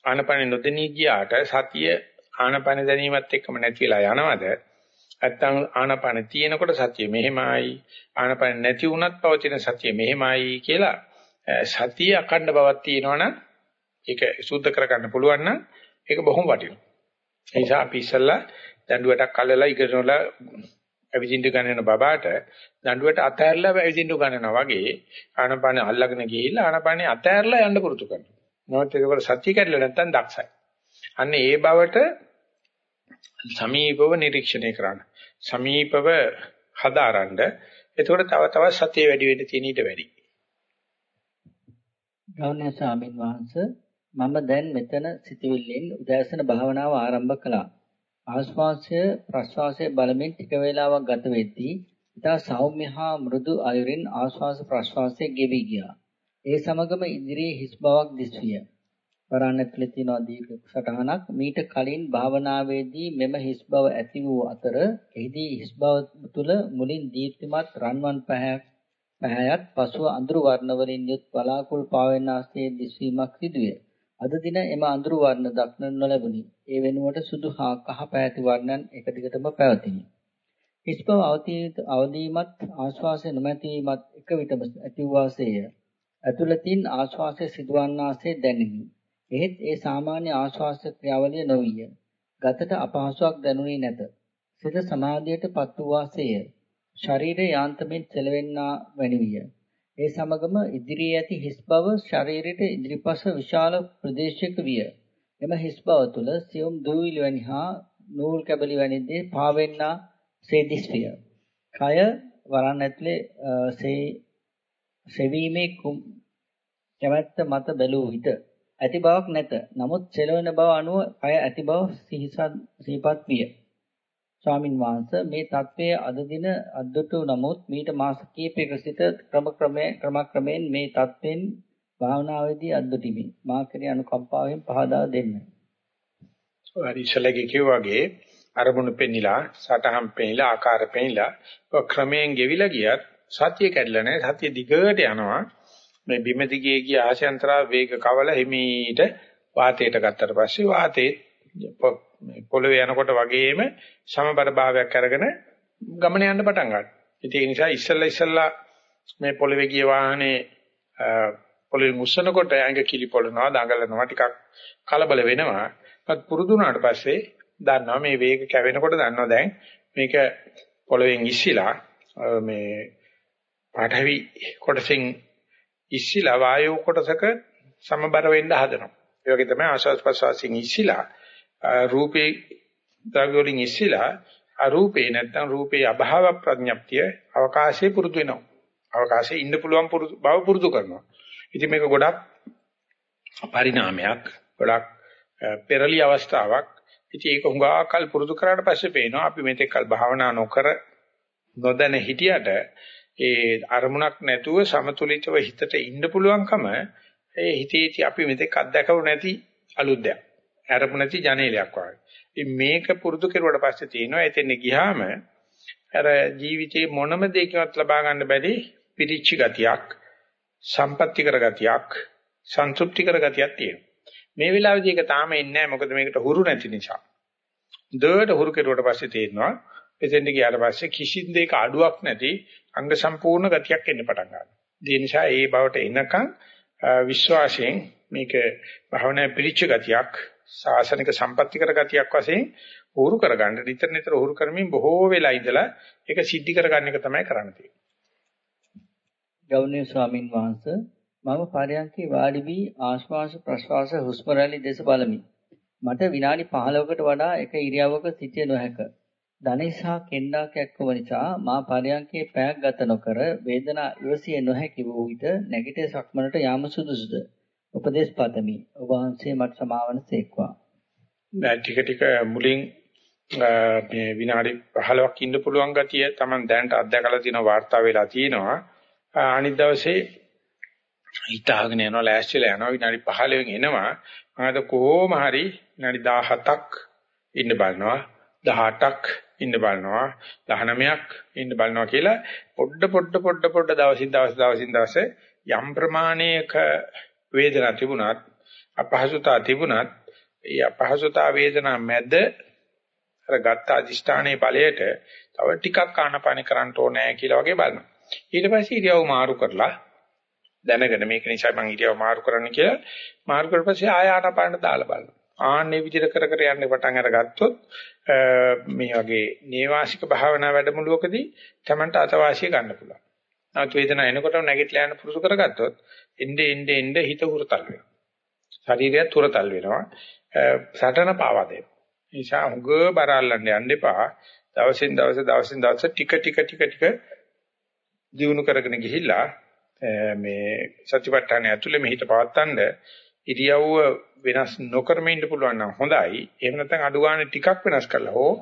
ආනපන නොදෙනී ගියාට සතිය ආනපන දැනීමත් එක්කම නැති වෙලා යනවද? නැත්තම් ආනපන තියෙනකොට සතිය මෙහෙමයි ආනපන නැති වුණත් පවතින සතිය මෙහෙමයි කියලා සතිය අකණ්ඩ බවක් තියෙනවනම් ඒක සුද්ධ කරගන්න පුළුවන් නම් ඒක බොහොම වටිනවා. ඒ නිසා අපි ඉස්සල්ලා දඬුවටක් අල්ලලා ඉගෙනවල ඇවිදින්න ගන්නන බබාට දඬුවට අතහැරලා ඇවිදින්න ගන්නනවා වගේ ආනපාන අල්ලගෙන ගිහිල්ලා ආනපානේ අතහැරලා යන්න පුරුදු කරනවා. මොකද ඒකවල සත්‍ය කැඩලා නැත්තම් දක්ෂයි. අන්න ඒ බවට සමීපව නිරීක්ෂණය කරන්න. සමීපව හදාරන්න. එතකොට තව තවත් සතිය වැඩි වෙන්න තියෙන ඊට වැඩි. ගෞරවනීය ස්වාමින් වහන්සේ මම දැන් මෙතන සිටිවිල්ලෙන් උදෑසන භාවනාව ආරම්භ කළා. ආශ්වාසය ප්‍රශ්වාසය බලමින් ටික වේලාවක් ගත වෙද්දී ඉතා සෞම්‍ය හා මෘදු අයුරින් ආශ්වාස ප්‍රශ්වාසය ගෙවි ගියා. ඒ සමගම ඉදිරියේ හිස් බවක් දිස්විය. වරණත්ලේ තියෙන දීර්ඝ සටහනක් මීට කලින් භාවනාවේදී මෙම හිස් බව ඇති වූ අතර එහිදී හිස් බව තුළ මුලින් දීප්තිමත් රන්වන් පැහැයක් පැහැයත් පසුව අඳුරු වර්ණ වලින් යුත් බලාකුළු පාවෙන ආස්තේ දිස්වීමක් සිදුවේ. අද දින එම අඳුරු වර්ණ දක්නට නොලැබුණි. ඒ වෙනුවට සුදු හා කහ පැහැති වර්ණන් එක දිගටම පැවතිනි. හිස් බව අවදීමත් ආශ්වාසය නොමැතිවීමත් එක විටම ඇති වූ වාසය. ඇතුළතින් ආශ්වාසය සිදුවන්නාසේ දැනිනි. එහෙත් ඒ සාමාන්‍ය ආශ්වාස ක්‍රියාවලිය නොවිය. ගතට අපහසුාවක් දැනුනේ නැත. සිත සමාධියට පත් වූ වාසය. ශරීරය යාන්ත්‍රයෙන් සැලවෙන්නා වැනි විය. ඒ සමගම ඉදිරියේ ඇති හිස් බව ශරීරයට ඉදිරිපස විශාල ප්‍රදේශයක විය. එම හිස් බව තුළ සියුම් දූවිලි වැනි හා නූල් කැබලි වැනි දේ පාවෙන්නා සේදිස් විය. කය වරන් ඇතුලේ සේ සෙවීමේ කැමැත්ත මත බැලූ විට ඇති බවක් නැත. නමුත් සෙලවෙන බව අනුව කය ඇති බව සිහිපත් විය. ස්වාමින් වහන්සේ මේ தત્ත්වය අද දින අද්දුටු නමුත් මීට මාස කිහිපයක සිට ක්‍රම ක්‍රමයෙන් මේ தත්වෙන් භාවනාවේදී අද්දුටිමි. මා කෙරේ අනුකම්පාවෙන් පහදා දෙන්න. හරි ඉස්සලගේ කිව්වාගේ අරමුණු පෙන්නිලා සටහන් පෙන්නිලා ආකාර පෙන්නිලා ක්‍රමයෙන් ගෙවිලා ගියත් සතිය කැඩලා නැහැ සතිය දිගට යනවා මේ බිම දිගේ ගිය ආශයන්තරා වේග කවල හිමීට වාතයට ගත්තට පස්සේ වාතේ පොළවේ යනකොට වගේම සමබර භාවයක් අරගෙන ගමන යන්න පටන් ගන්නවා. ඉතින් ඒ නිසා ඉස්සල්ලා ඉස්සල්ලා මේ පොළවේ ගිය වාහනේ පොළවේ මුස්සනකොට ඇඟ කිලි පොළනවා දඟලනවා ටිකක් කලබල වෙනවා. ඒත් පුරුදු වුණාට පස්සේ දන්නවා මේ වේග කැවෙනකොට දන්නවා දැන් මේක පොළවෙන් ඉස්සිලා මේ පාඨවි කොටසින් ඉස්සිලා වායෝ කොටසක සමබර වෙන්න හදනවා. ඒ වගේ තමයි ආශ්වාස ප්‍රශ්වාසයෙන් ඉස්සිලා රූපේ ද්‍රව්‍ය වලින් ඉස්සිලා අරූපේ නැත්නම් රූපේ අභාව ප්‍රඥප්තිය අවකාශයේ පුරුදු වෙනවා. අවකාශයේ ඉන්න පුළුවන් පුරුදු බව පුරුදු කරනවා. ඉතින් මේක ගොඩක් පරිණාමයක්, ගොඩක් පෙරලි අවස්ථාවක්. ඉතින් ඒක හුඟාකල් පුරුදු කරාට පස්සේ පේනවා අපි මෙතෙක් කල් භාවනා නොකර නොදැන හිටියට ඒ අරමුණක් නැතුව සමතුලිතව හිතට ඉන්න පුළුවන්කම ඒ හිතේටි අපි මෙතෙක් අත්දකව නැති අලුත් දෙයක්. අරපු නැති ජනේලයක් වගේ. ඉතින් මේක පුරුදු කෙරුවට පස්සේ තියෙනවා එතෙන් ගියාම අර ජීවිතේ මොනම දෙයකවත් ලබා ගන්න බැරි පිරිච්ච ගතියක්, සම්පත්‍ති කර ගතියක්, සන්තුෂ්ටි කර ගතියක් තියෙනවා. මේ වෙලාවේදී ඒක තාම එන්නේ නැහැ මොකද මේකට හුරු නැති නිසා. දෙයට හුරු කෙරුවට පස්සේ තේරෙනවා එතෙන්ට ගියාට පස්සේ කිසිම දෙයක අඩුවක් නැති අංග සම්පූර්ණ ගතියක් එන්න පටන් ගන්නවා. ඒ නිසා ඒ බවට එනකන් විශ්වාසයෙන් මේක භවනා පිළිච්ච ගතියක් සාසනික සම්පත්‍ති කර ගතියක් වශයෙන් උහුරු කරගන්න නිතර නිතර උහුරු කරමින් බොහෝ වෙලා ඉඳලා ඒක සිද්ධි කරගන්න එක තමයි කරන්න තියෙන්නේ. ගෞරවනීය ස්වාමින් වහන්සේ මම පරයන්කේ වාඩි වී ආශ්වාස ප්‍රශ්වාස හුස්ම රැලි දෙස බලමි. මට විනාඩි 15කට වඩා එක ඉරියව්වක සිටිය නොහැක. ධනේශා කෙන්ඩා කැක්කම නිසා මා පරයන්කේ පැයක් ගත නොකර වේදනා ඉවසිය නොහැකි වූ විට නැගිට සක්මනට යාම සුදුසුද? උපදේශ පතමි. ඔබ වහන්සේ මට සමාවන සේක්වා. දැන් ටික ටික මුලින් මේ විනාඩි 15ක් ඉන්න පුළුවන් ගතිය Taman දැනට අත්දැකලා තියෙන වාර්තා වෙලා තියෙනවා. අනිත් දවසේ හිතාගෙන යනවා ලෑස්තිලා යනවා විනාඩි 15න් එනවා. මම කොහොම හරි විනාඩි 17ක් ඉන්න බලනවා. 18ක් ඉන්න බලනවා 19ක් ඉන්න බලනවා කියලා පොඩ පොඩ පොඩ පොඩ දවසින් දවස දවසින් දවස යම් ප්‍රමාණයක වේදනා තිබුණත් අපහසුතා තිබුණත් ඒ අපහසුතා වේදනා මැද අර ගත්ත අදිෂ්ඨානයේ ඵලයට තව ටිකක් ආනපාන කරන්න ඕනේ කියලා වගේ බලනවා. ඊට පස්සේ ඉරියව් මාරු කරලා දැනගෙන මේක නිසා මම ඉරියව් මාරු කරන්න කියලා මාරු කරලා පස්සේ ආය ආනපානට දාලා බලනවා. ආන්නේ විදිහට කර කර යන්න පටන් අරගත්තොත් මේ වගේ නේවාසික භාවනා වැඩමුළුවකදී Tamanට අතවාසිය ගන්න පුළුවන්. නමුත් වේදනාව එනකොට නැගිටලා යන පුරුදු කරගත්තොත් එnde ende ende හිත හුරතල් වෙනවා. ශරීරයත් හුරතල් වෙනවා. සටන පාවා දෙනවා. ඒ නිසා උග බර අල්ලන්න යන්න එපා. දවසින් දවස දවසින් දවස ටික ටික ටික ටික දිනු කරගෙන ගිහිල්ලා මේ සත්‍යපට්ඨානය ඇතුලේ මේ හිත පවත්තන්න ඉරියව්ව වෙනස් නොකරම ඉන්න පුළුවන් නම් හොඳයි. එහෙම නැත්නම් අඩු ගන්න ටිකක් වෙනස් කරලා හෝ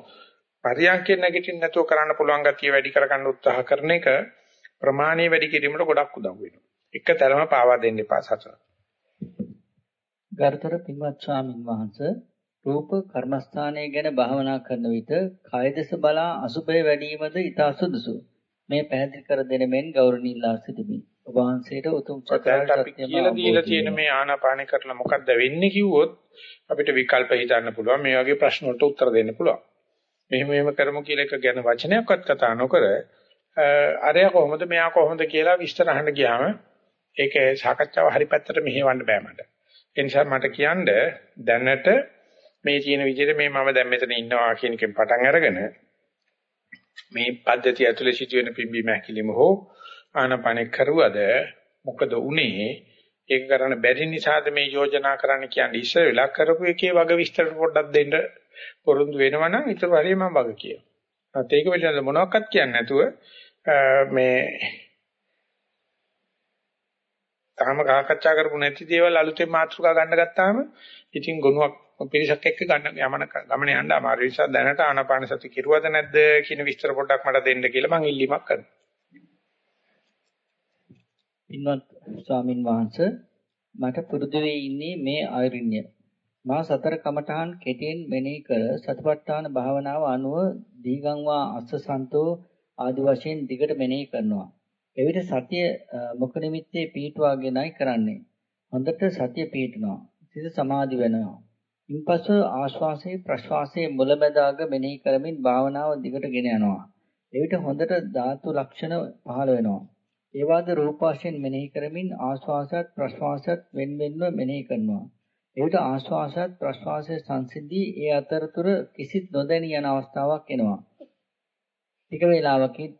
පරියන්කෙන් නැගිටින්න නැතුව කරන්න පුළුවන් ගතිය වැඩි කරගන්න උත්සාහ කරන එක ප්‍රමාණීය වැඩි කිරීමට ගොඩක් උදව් වෙනවා. එක තරම පාවා දෙන්න එපා සතර. ගරුතර පින්වත් ස්වාමින් වහන්සේ රූප කර්මස්ථානය ගැන භාවනා කරන විට කය දෙස බලා අසුබය වැඩිවීමද ඊට සුදුසු. මේ පැහැදිලි කර දෙන මෙන් ගෞරවණීයලා සිටිමි. ඔබ වහන්සේට උතුම් සත්‍යයට අපි කියලා දීලා තියෙන මේ ආනාපානේ කරලා මොකද්ද වෙන්නේ කිව්වොත් අපිට විකල්ප හිතන්න පුළුවන්. මේ වගේ ප්‍රශ්න වලට උත්තර දෙන්න පුළුවන්. මෙහෙම මෙහෙම කරමු කියලා එක ගැන වචනයක්වත් කතා නොකර අරයා කොහොමද මෙයා කොහොමද කියලා විස්තර අහන්න ගියාම ඒක සාකච්ඡාව හරි පැත්තට මෙහෙවන්න බෑ මට. ඒ නිසා මට කියන්න දැනට මේ කියන විදිහට මේ මම දැන් මෙතන ඉන්නවා කියන එකෙන් පටන් අරගෙන මේ පද්ධතිය ඇතුලේ සිදුවෙන පිම්බීම හැකිලිම හෝ ආනපනෙ කරුවද මොකද උනේ ඒක කරන්න බැරි නිසාද මේ යෝජනා කරන්න කියන්නේ ඉස්සර වෙලා කරපු එකේ වග විස්තර පොඩ්ඩක් දෙන්න පොරොන්දු වෙනවනම් ඊට පස්සේ මම වග කියනවා. ඒත් ඒක පිළිබඳව මොනවක්වත් කියන්නේ නැතුව මේ තාම සාකච්ඡා කරපු නැති දේවල් අලුතෙන් මාතෘකා ගන්න ගත්තාම ඉතින් ගුණයක් පිරිසක් එක්ක ගන්න යමන ගමන යන්න අමාරු නිසා දැනට ආනාපාන සති කිරුවද නැද්ද කියන විස්තර පොඩ්ඩක් මට දෙන්න කියලා මම ඉල්ලීමක් කරනවා. පින්වත් ස්වාමින් වහන්සේ මට පුරුදු වෙ ඉන්නේ මේ ආයුර්ණ්‍ය. මා සතර කමඨහන් කෙටියෙන් මෙනෙහි කර සතිපට්ඨාන භාවනාව අනුව දීගංවා අස්සසන්තෝ ආදි වශයෙන් දිගට මෙනෙහි කරනවා. එවිට සතිය මොක නිමිත්තේ පිහිටුවාගෙනයි කරන්නේ. හොඳට සතිය පිහිටනවා. සිත සමාධි වෙනවා. ඉන්පසු ආශ්වාසයේ ප්‍රශ්වාසයේ මුලැමැදාග මෙනෙහි කරමින් භාවනාව දිගට ගෙන යනවා. එවිට හොඳට ධාතු ලක්ෂණ පහළ වෙනවා. ඒ වාද රූප වශයෙන් මෙනෙහි කරමින් ආශ්වාසයත් ප්‍රශ්වාසයත් වෙන වෙනම මෙනෙහි කරනවා. එවිට ආශ්වාසයත් ප්‍රශ්වාසයේ සංසිද්ධි ඒ අතරතුර කිසිත් නොදැනී යන අවස්ථාවක් එනවා. ටික වේලාවකින්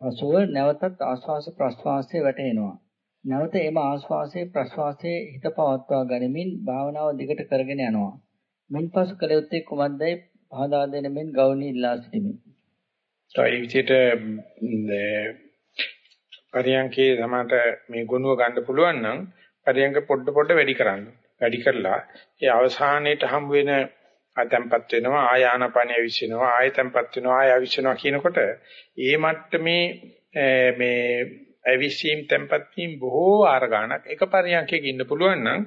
පසුව නැවතත් ආශ්වාස ප්‍රශ්වාසයේ වැටෙනවා. නැවත එම ආශ්වාසයේ ප්‍රශ්වාසයේ හිත පවත්වා ගනිමින් භාවනාව දිගට කරගෙන යනවා. මින්පසු කළ යුත්තේ කුමක්දයි පහදා දෙන මෙන් ගෞණී ඉල්ලා සිටිමි. ඒ විදිහට පරියන්කේ සමහරට මේ ගුණුව ගන්න පුළුවන් නම් පරියන්ක පොඩ පොඩ වැඩි කරන්න. වැඩි කරලා ඒ අවසානයේට හම් වෙන ආතම්පත් වෙනවා ආයානපණය විශ්ිනවා ආයතම්පත් වෙනවා ආය විශ්ිනවා කියනකොට ඒ මට්ටමේ මේ අවිසීම් tempat වීම බොහෝ ආර ගන්නක් එක පරියන්කයක ඉන්න පුළුවන් නම්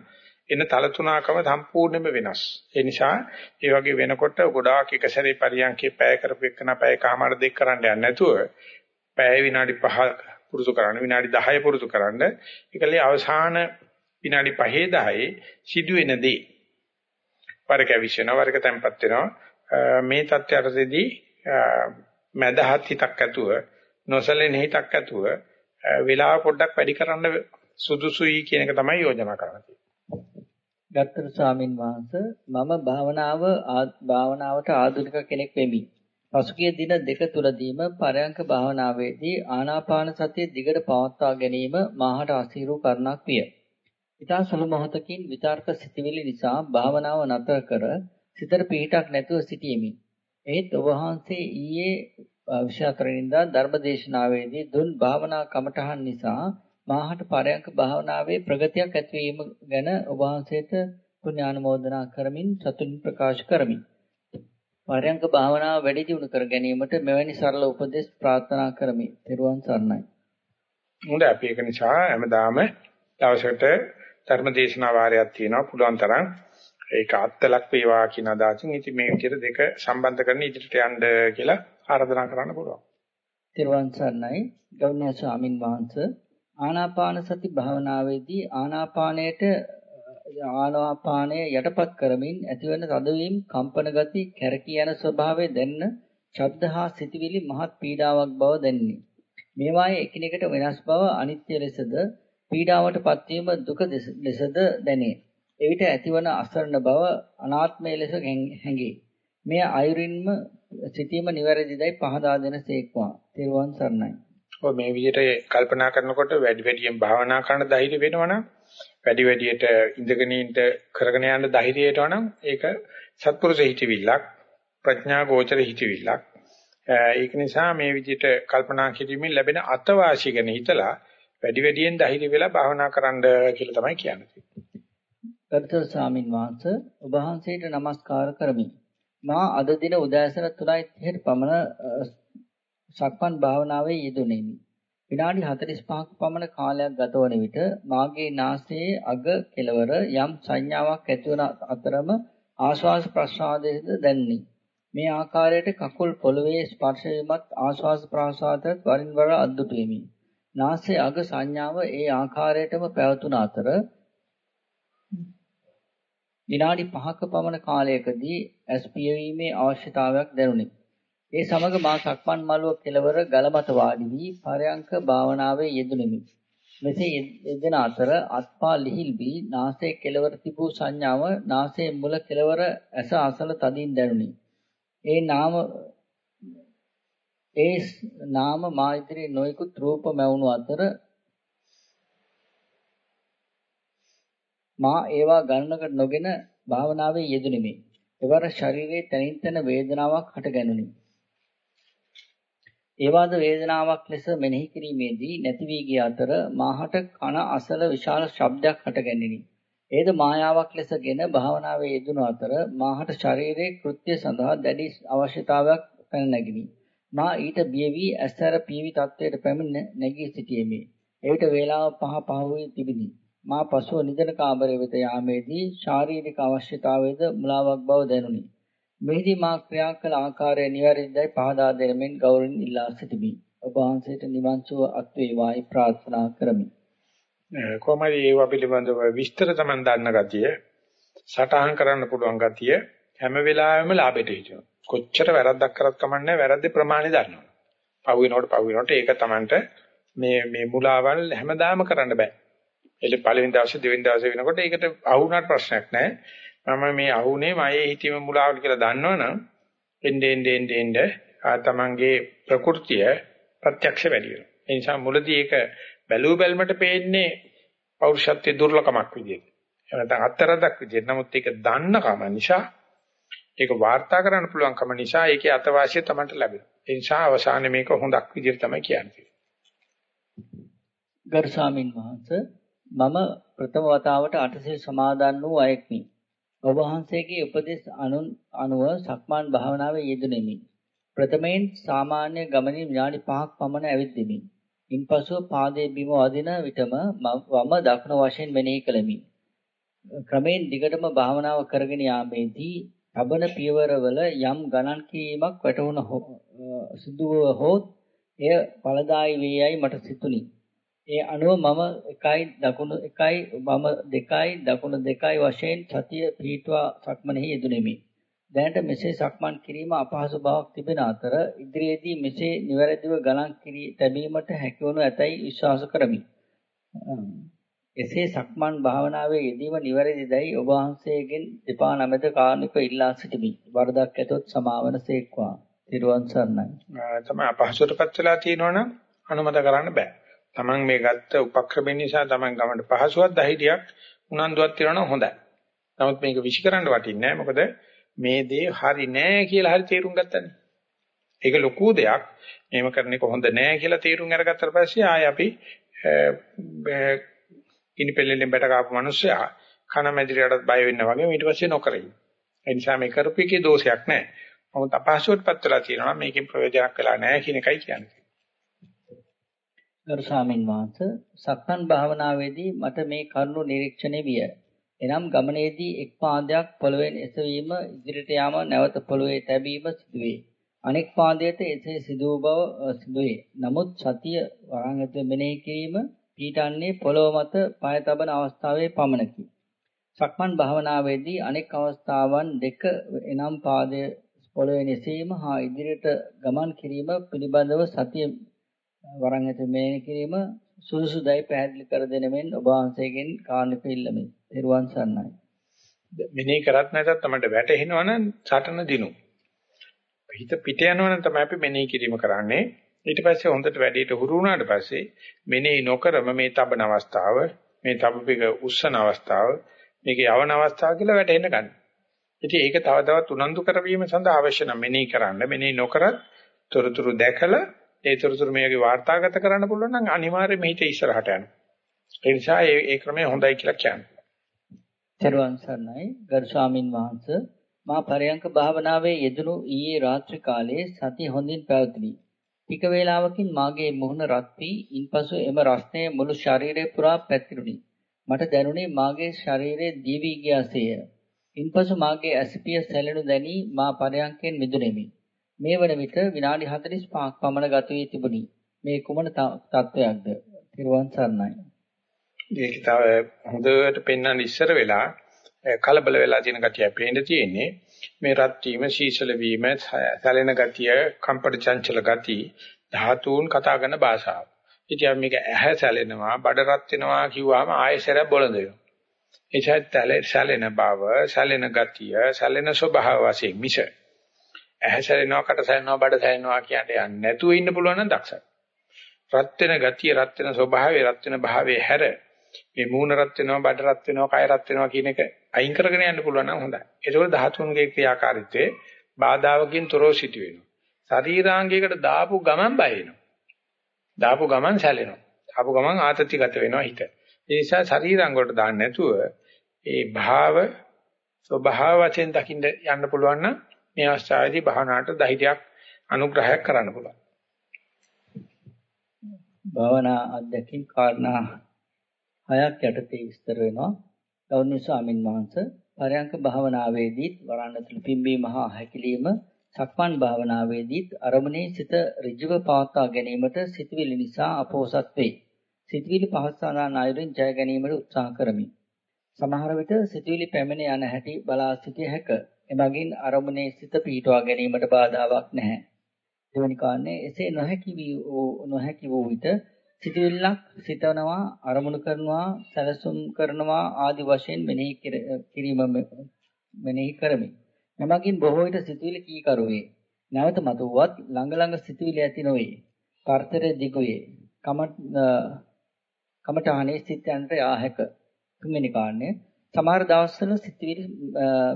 එන තල තුනකම සම්පූර්ණයෙන්ම වෙනස්. ඒ නිසා ඒ වගේ වෙනකොට ගොඩාක් එක සැරේ පරියන්කේ පැය කරපු එකන පැය කාමාර දෙක කරන්න යන්නේ නැතුව පැය විනාඩි 5 පුරුදු කරන්න විනාඩි 10 පුරුදු කරන්න ඒකලේ අවසාන විනාඩි 5 10 සිදුවෙන දේ වරක විශ්වෙනවා වරක තැම්පත් වෙනවා මේ தත්ත්වයටදී මදහත් හිතක් ඇතුව නොසලෙන හිතක් ඇතුව වෙලාව පොඩ්ඩක් වැඩි කරන්න සුදුසුයි කියන එක තමයි යෝජනා කරන්නේ. ගත්තර ස්වාමින් වහන්සේ මම භාවනාව භාවනාවට ආධුනික කෙනෙක් වෙමි. පසුගිය දින දෙක තුලදීම පරයන්ක භාවනාවේදී ආනාපාන සතිය දිගට පවත්වා ගැනීම මාහට අසීරු කරණක් විය. ඊතා සුළු මොහොතකින් විතර්ක සිටිවිලි නිසා භාවනාව නතර කර සිතට පිටක් නැතුව සිටියෙමි. ඒත් ඔබ වහන්සේ ඊයේ විශාකරණින්දා ධර්මදේශනාවේදී දුන් භාවනා කමඨහන් නිසා මාහට පරයන්ක භාවනාවේ ප්‍රගතියක් ඇතිවීම ගැන ඔබ වහන්සේට පුණ්‍යානුමෝදනා කරමින් සතුටින් ප්‍රකාශ කරමි. පරයන්ක භාවනාව වැඩි දියුණු කර ගැනීමට මෙවැනි සරල උපදෙස් ප්‍රාර්ථනා කරමි. ත්වන් සරණයි. හොඳයි අපි ඒක නිසා හැමදාම දවසකට ධර්මදේශනා වාරයක් තියෙනවා පුළුවන් තරම් ඒක අත්ලක් වේවා කියන අදහසින් ඉතින් මේ විදිහට දෙක සම්බන්ධ කරගෙන ඉදිරියට යන්න කියලා ආරාධනා කරන්න පුළුවන්. තිරුවන් සරණයි ගෞරවනීය ස්වාමින් වහන්සේ ආනාපාන සති භාවනාවේදී ආනාපානයට ආනාපානය යටපත් කරමින් ඇතිවන තදවීම කම්පන ගති කැරකී යන ස්වභාවය දැන්න ශබ්ද හා සිතවිලි මහත් පීඩාවක් බව දැන්නේ. මේවායේ එකිනෙකට වෙනස් බව අනිත්‍ය ලෙසද පීඩාවටපත් වීම දුක ලෙසද දැනේ. එවිට ඇතිවන අසරණ බව අනාත්මය ලෙස හැඟේ. මේ අයුරින්ම සිටීම නිවැරදිදයි පහදා දෙන සේක්වා. තෙරුවන් සරණයි. ඔය මේ විදිහට කල්පනා කරනකොට වැඩි වැඩියෙන් භාවනා කරන්න ධෛර්ය වෙනවනම් වැඩි වැඩියට ඉඳගෙන ඉන්න කරගෙන යන්න ධෛර්යය එනවනම් ඒක සත්පුරුෂ හිතවිල්ලක් ප්‍රඥා ගෝචර හිතවිල්ලක්. ඒක නිසා මේ විදිහට කල්පනා කිරීමෙන් ලැබෙන අතවාසිය ගැන හිතලා වැඩි වැඩියෙන් ධෛර්ය වෙලා භාවනා කරන්න කියලා තමයි කියන්නේ. ගරුතර ස්වාමින් වහන්සේ ඔබ වහන්සේට নমස්කාර කරමි. මා අද දින උදෑසන 3:30ට පමණ සක්මන් භාවනාවේ යෙදුණෙමි. විනාඩි 45ක පමණ කාලයක් ගතවන විට මාගේ නාසයේ අග කෙළවර යම් සංඥාවක් ඇතිවන අතරම ආශ්වාස ප්‍රශ්වාසයේද දැනුනි. මේ ආකාරයට කකුල් පොළවේ ස්පර්ශ වීමත් ආශ්වාස ප්‍රශ්වාසයත් වරින් වර අද්දුටුවෙමි. නාසයේ අග සංඥාව ඒ ආකාරයටම පැවතුන අතර විනාඩි 5ක පමණ කාලයකදී ඇස් පියවීමේ අවශ්‍යතාවයක් දැනුනි. ඒ සමග මා සක්මන් මළුව කෙළවර ගල මත වාඩි වී පරයන්ක භාවනාවේ යෙදුණෙමි. මෙසේ යෙදෙන අතර අත්පා ලිහිල් වී නාසයේ කෙළවර තිබූ සංඥාව නාසයේ මුල කෙළවර ඇස අසල තදින් දැනුනි. ඒ නාම ඒ නාම මා ඉදිරියේ නොයෙකුත් රූප මැවුණු අතර මා ඒවා ගණනකට නොගෙන භාවනාවේ යෙදුණෙමි. එවර ශරීරයේ තනින් තන වේදනාවක් හටගැනුනි. ඒවාද වේදනාවක් ලෙස මෙනෙහි කිරීමේදී නැති වී ගිය අතර මාහට කන අසල විශාල ශබ්දයක් හටගැනිනි. ඒද මායාවක් ලෙසගෙන භාවනාවේ යෙදුණු අතර මාහට ශරීරයේ කෘත්‍ය සඳහා දැඩි අවශ්‍යතාවයක් පැන නැගිනි. මා ඊට බිය වී ඇස්තර පීවි තත්වයට පැමිණ නැගී සිටියෙමි. එවිට වේලාව පහ පහ වී තිබිනි. මා පසුව නිදන කාමරය වෙත යාමේදී ශාරීරික අවශ්‍යතාවයේද මුලාවක් බව දැනුනි. මෙහිදී මා ක්‍රියා කළ ආකාරය නිවැරදිදයි පහදා දෙමින් ගෞරවයෙන් ඉල්ලා සිටිමි. ඔබ වහන්සේට නිවන් සුව අත් වේවායි ප්‍රාර්ථනා කරමි. කොහොමද ඒව පිළිබඳව විස්තර Taman දන්න ගතිය සටහන් කරන්න පුළුවන් ගතිය හැම වෙලාවෙම ලාභෙට හිටිනවා. කොච්චර වැරද්දක් කරත් කමන්නේ වැරද්දේ ප්‍රමාණය දන්නවා. පව් වෙනකොට පව් වෙනකොට ඒක Tamanට මේ මේ මුලාවල් හැමදාම කරන්න බෑ. ඒක පළවෙනි දවසේ දෙවෙනි දවසේ වෙනකොට ඒකට අහුණාට ප්‍රශ්නයක් නෑ. මම මේ අහුනේ මයේ හිතීම මුලාවල් කියලා දන්නවනම් එන්නේ එන්නේ එන්නේ ආ තමන්ගේ ප්‍රകൃතිය ප්‍රත්‍යක්ෂ වැඩි වෙනවා. ඒ නිසා මුලදී ඒක බැලුව බැලමට පේන්නේ පෞරුෂත්වයේ දුර්ලභමක් විදියට. එහෙම නැත්නම් අත්තරදක් විදියට. නමුත් ඒක දන්නකම නිසා ඒක වාර්තා කරන්න පුළුවන්කම නිසා ඒකේ අතවාසිය තමයි ලැබෙනවා. ඒ නිසා අවසානයේ මේක හොඳක් විදියට තමයි කියන්නේ. ගරු ස්වාමින් වහන්සේ මම ප්‍රථම වතාවට අටසිල් සමාදන් වූ අයෙක්මි. ඔබ වහන්සේගේ උපදෙස් අනුව සක්මාන් භාවනාවේ යෙදුණෙමි. ප්‍රථමයෙන් සාමාන්‍ය ගමනින් විනාඩි 5ක් පමණ ඇවිද්දෙමි. ඉන්පසු පාදයේ බිම වදින විටම වම දකුණ වශයෙන් මෙනෙහි කළෙමි. ක්‍රමෙන් දිගටම භාවනාව කරගෙන යාමේදී තබන පියවරවල යම් ගණන් කීමක් වැටහුණ සිදුව හොත් එය ඵලදායි වේයයි මට සිතුනි. ඒ අනුව මම 1යි දකුණු 1යි වම 2යි දකුණු 2යි වශයෙන් සතිය පිහිටුවා සක්මනෙහි යෙදුණෙමි. දැනට මෙසේ සක්මන් කිරීම අපහසු බවක් තිබෙන අතර ඉදිරියේදී මෙසේ නිවැරදිව ගණන් කිරී තැබීමට හැකියවනු ඇතැයි විශ්වාස කරමි. එසේ සක්මන් භාවනාවේ යෙදීම නිවැරදිදයි ඔබ වහන්සේගෙන් දෙපා නමෙද කාර්නික ඉල්ලා සිටිමි. වරදක් ඇතොත් සමාවන සේක්වා. තිරුවන් සරණයි. තමයි අපහසුටපත් වෙලා තියෙනවනම් අනුමත කරන්න බෑ. Taman මේ ගත්ත උපක්‍රම නිසා Taman ගමන්ට පහසුවක් දහිතියක් උනන්දුවක් තියනවා හොඳයි. නමුත් මේක විශ්ිකරන්න වටින්නේ නැහැ. මොකද මේ දේ හරි නෑ කියලා හරි තේරුම් ගත්තනේ. ඒක ලොකු දෙයක්. මේව කරන එක හොඳ නෑ කියලා තේරුම් අරගත්තට පස්සේ ආයේ අපි ඉනිපෙල්ලෙන් බැට කාපු මිනිස්සයා කන මැදිරියටත් බය වෙන්න වගේ ඊට පස්සේ නොකර ඉන්නේ. ඒ නිසා මේ කරපු එකේ දෝෂයක් නෑ. නමුත් අපහසුවටපත් වෙලා තියෙනවා මේකෙන් ප්‍රයෝජනක් වෙලා නෑ කියන එකයි කියන්නේ. ගරු ස්වාමින් වහන්සේ සක්මන් භාවනාවේදී මට මේ කරුණු නිරීක්ෂණය විය. එනම් ගමනේදී එක් පාදයක් පොළවෙන් එසවීම ඉදිරියට යාම නැවත පොළවේ තැබීම සිදුවේ. අනෙක් පාදයට එසේ සිදු බව සිදුවේ. නමුත් සතිය වරන් ඇතුළේ මෙනෙහි කිරීම පීඩන්නේ පොළොව මත පය තබන අවස්ථාවේ පමණකි. සක්මන් භාවනාවේදී අනෙක් අවස්ථාවන් දෙක එනම් පාදයේ පොළවේ නැසීම හා ඉදිරියට ගමන් කිරීම පිළිබඳව සතිය වරන් ඇතුළේ මෙනෙහි කිරීම සුදුසුදයි පැහැදිලි කර දෙන මෙන් ඔබ වහන්සේගෙන් කාරණක ඉල්ලමි. ත්වන් සරණයි. මෙනෙහි කරත් නැතත් තමයි වැටෙනවනම් සටන දිනු. හිත පිට යනවනම් තමයි අපි මෙනෙහි කිරීම කරන්නේ. ඊට පස්සේ හොඳට වැඩේට හුරු වුණාට පස්සේ මෙනෙහි නොකරම මේ තබන අවස්ථාව, මේ තබපික උස්සන අවස්ථාව, මේක යවන අවස්ථාව කියලා වැටෙන්න ගන්න. ඉතින් ඒක තව තවත් උනන්දු කරවීම සඳහා අවශ්‍ය නම් මෙනෙහි කරන්න. මෙනෙහි නොකරත් තොරතුරු දැකලා ඒ තොරතුරු මේකේ වාර්තාගත කරන්න පුළුවන් නම් අනිවාර්යයෙන්ම හිත ඉස්සරහට යනවා. ඒ නිසා ඒ ඒ ක්‍රමය හොඳයි කියලා කියන්නේ. තෙරුවන් සරණයි ගරු ස්වාමින් වහන්සේ මා පරයන්ක භාවනාවේ යෙදුණු ඊයේ රාත්‍රී කාලයේ සතිය හොඳින් පැවතුණි. ටික වේලාවකින් මාගේ මුහුණ රත් වී ඉන්පසු එම රස්නය මුළු ශරීරය පුරා පැතිරුණි. මට දැනුනේ මාගේ ශරීරයේ දීවි ගියාසේය. ඉන්පසු මාගේ ඇසිපිය සැලෙනු දැනි මා පරයන්කෙන් මිදුණෙමි. මේ වන විට විනාඩි 45ක් පමණ ගත වී තිබුණි. මේ කුමන තත්වයක්ද? තිරුවන් සරණයි. ඒක තව හොඳට පෙන්වන්න ඉස්සර වෙලා කලබල වෙලා තියෙන ගතිය පේන්න තියෙන්නේ. මේ රත් වීම, සීසල වීම, සැලෙන ගතිය, කම්පට චංචල ගති ධාතුන් කතා කරන භාෂාව. ඉතින් මේක ඇහැ සැලෙනවා, බඩ රත් වෙනවා කිව්වම ආයෙසර බොළඳ වෙනවා. එචත් සැලෙන බව, සැලෙන ගතිය, සැලෙන ස්වභාව වශයෙන් මිස ඇහැ සැලෙනවා, කට සැලෙනවා, බඩ සැලෙනවා කියන්නේ යන්නේ නැතුව ඉන්න පුළුවන් නම් දක්ෂයි. රත් වෙන ගතිය, රත් වෙන ස්වභාවය, රත් වෙන භාවයේ හැර මේ මූණ රත් වෙනවා, බඩ රත් වෙනවා, කය රත් වෙනවා කියන එක අයින් කරගෙන යන්න පුළුවන් නම් හොඳයි. ඒකෝල ධාතුන්ගේ ක්‍රියාකාරීත්වයේ බාධාවකින් තොරව සිටි වෙනවා. ශරීරාංගයකට දාපු ගමන් බය වෙනවා. දාපු ගමන් සැලෙනවා. දාපු ගමන් ආතතිගත වෙනවා හිත. ඒ නිසා ශරීරාංග වලට දාන්න නැතුව ඒ භාව ස්වභාව වශයෙන් දකින්න යන්න පුළුවන් නම් මේ අවස්ථාවේදී භාවනාවට ධෛර්යයක් අනුග්‍රහයක් කරන්න පුළුවන්. භාවනා අධ්‍යක්ෂින් කාරණා හයක් යටතේ විස්තර වෙනවා. ගෞරවනීය ස්වාමින් වහන්සේ පරයන්ක භාවනාවේදීත් වරණතුළු පිම්බීම හා හැකිලිම සක්මන් භාවනාවේදීත් අරමුණේ සිත ඍජුව පවත්වා ගැනීමට සිතවිලි නිසා අපෝසත් වේ. සිතවිලි පහස්සනා නායුරින් ජය ගැනීමට උත්සාහ කරමි. සමහර විට සිතවිලි පැමිණ යන හැටි බලා සිටිය හැක. එමගින් අරමුණේ සිත පීඨවා ගැනීමට බාධාවක් නැහැ. දෙවැනි කාරණේ එසේ නොහැකි වූ නොහැකි වූ විට සිතවිල්ලක් සිතනවා අරමුණු කරනවා සැලසුම් කරනවා ආදි වශයෙන් මෙනෙහි කිරීම මෙනෙහි කරමි. මෙමගින් බොහෝ විට සිතවිලි කීකරු වේ. නැවත මතුවත් ළඟ ළඟ සිතවිලි ඇති නොවේ. පර්තරය දිගු වේ. කමඨානේ සිත යනට යාහැක. තුන්වෙනි කාරණය සමහර දවස්වල සිතවිලි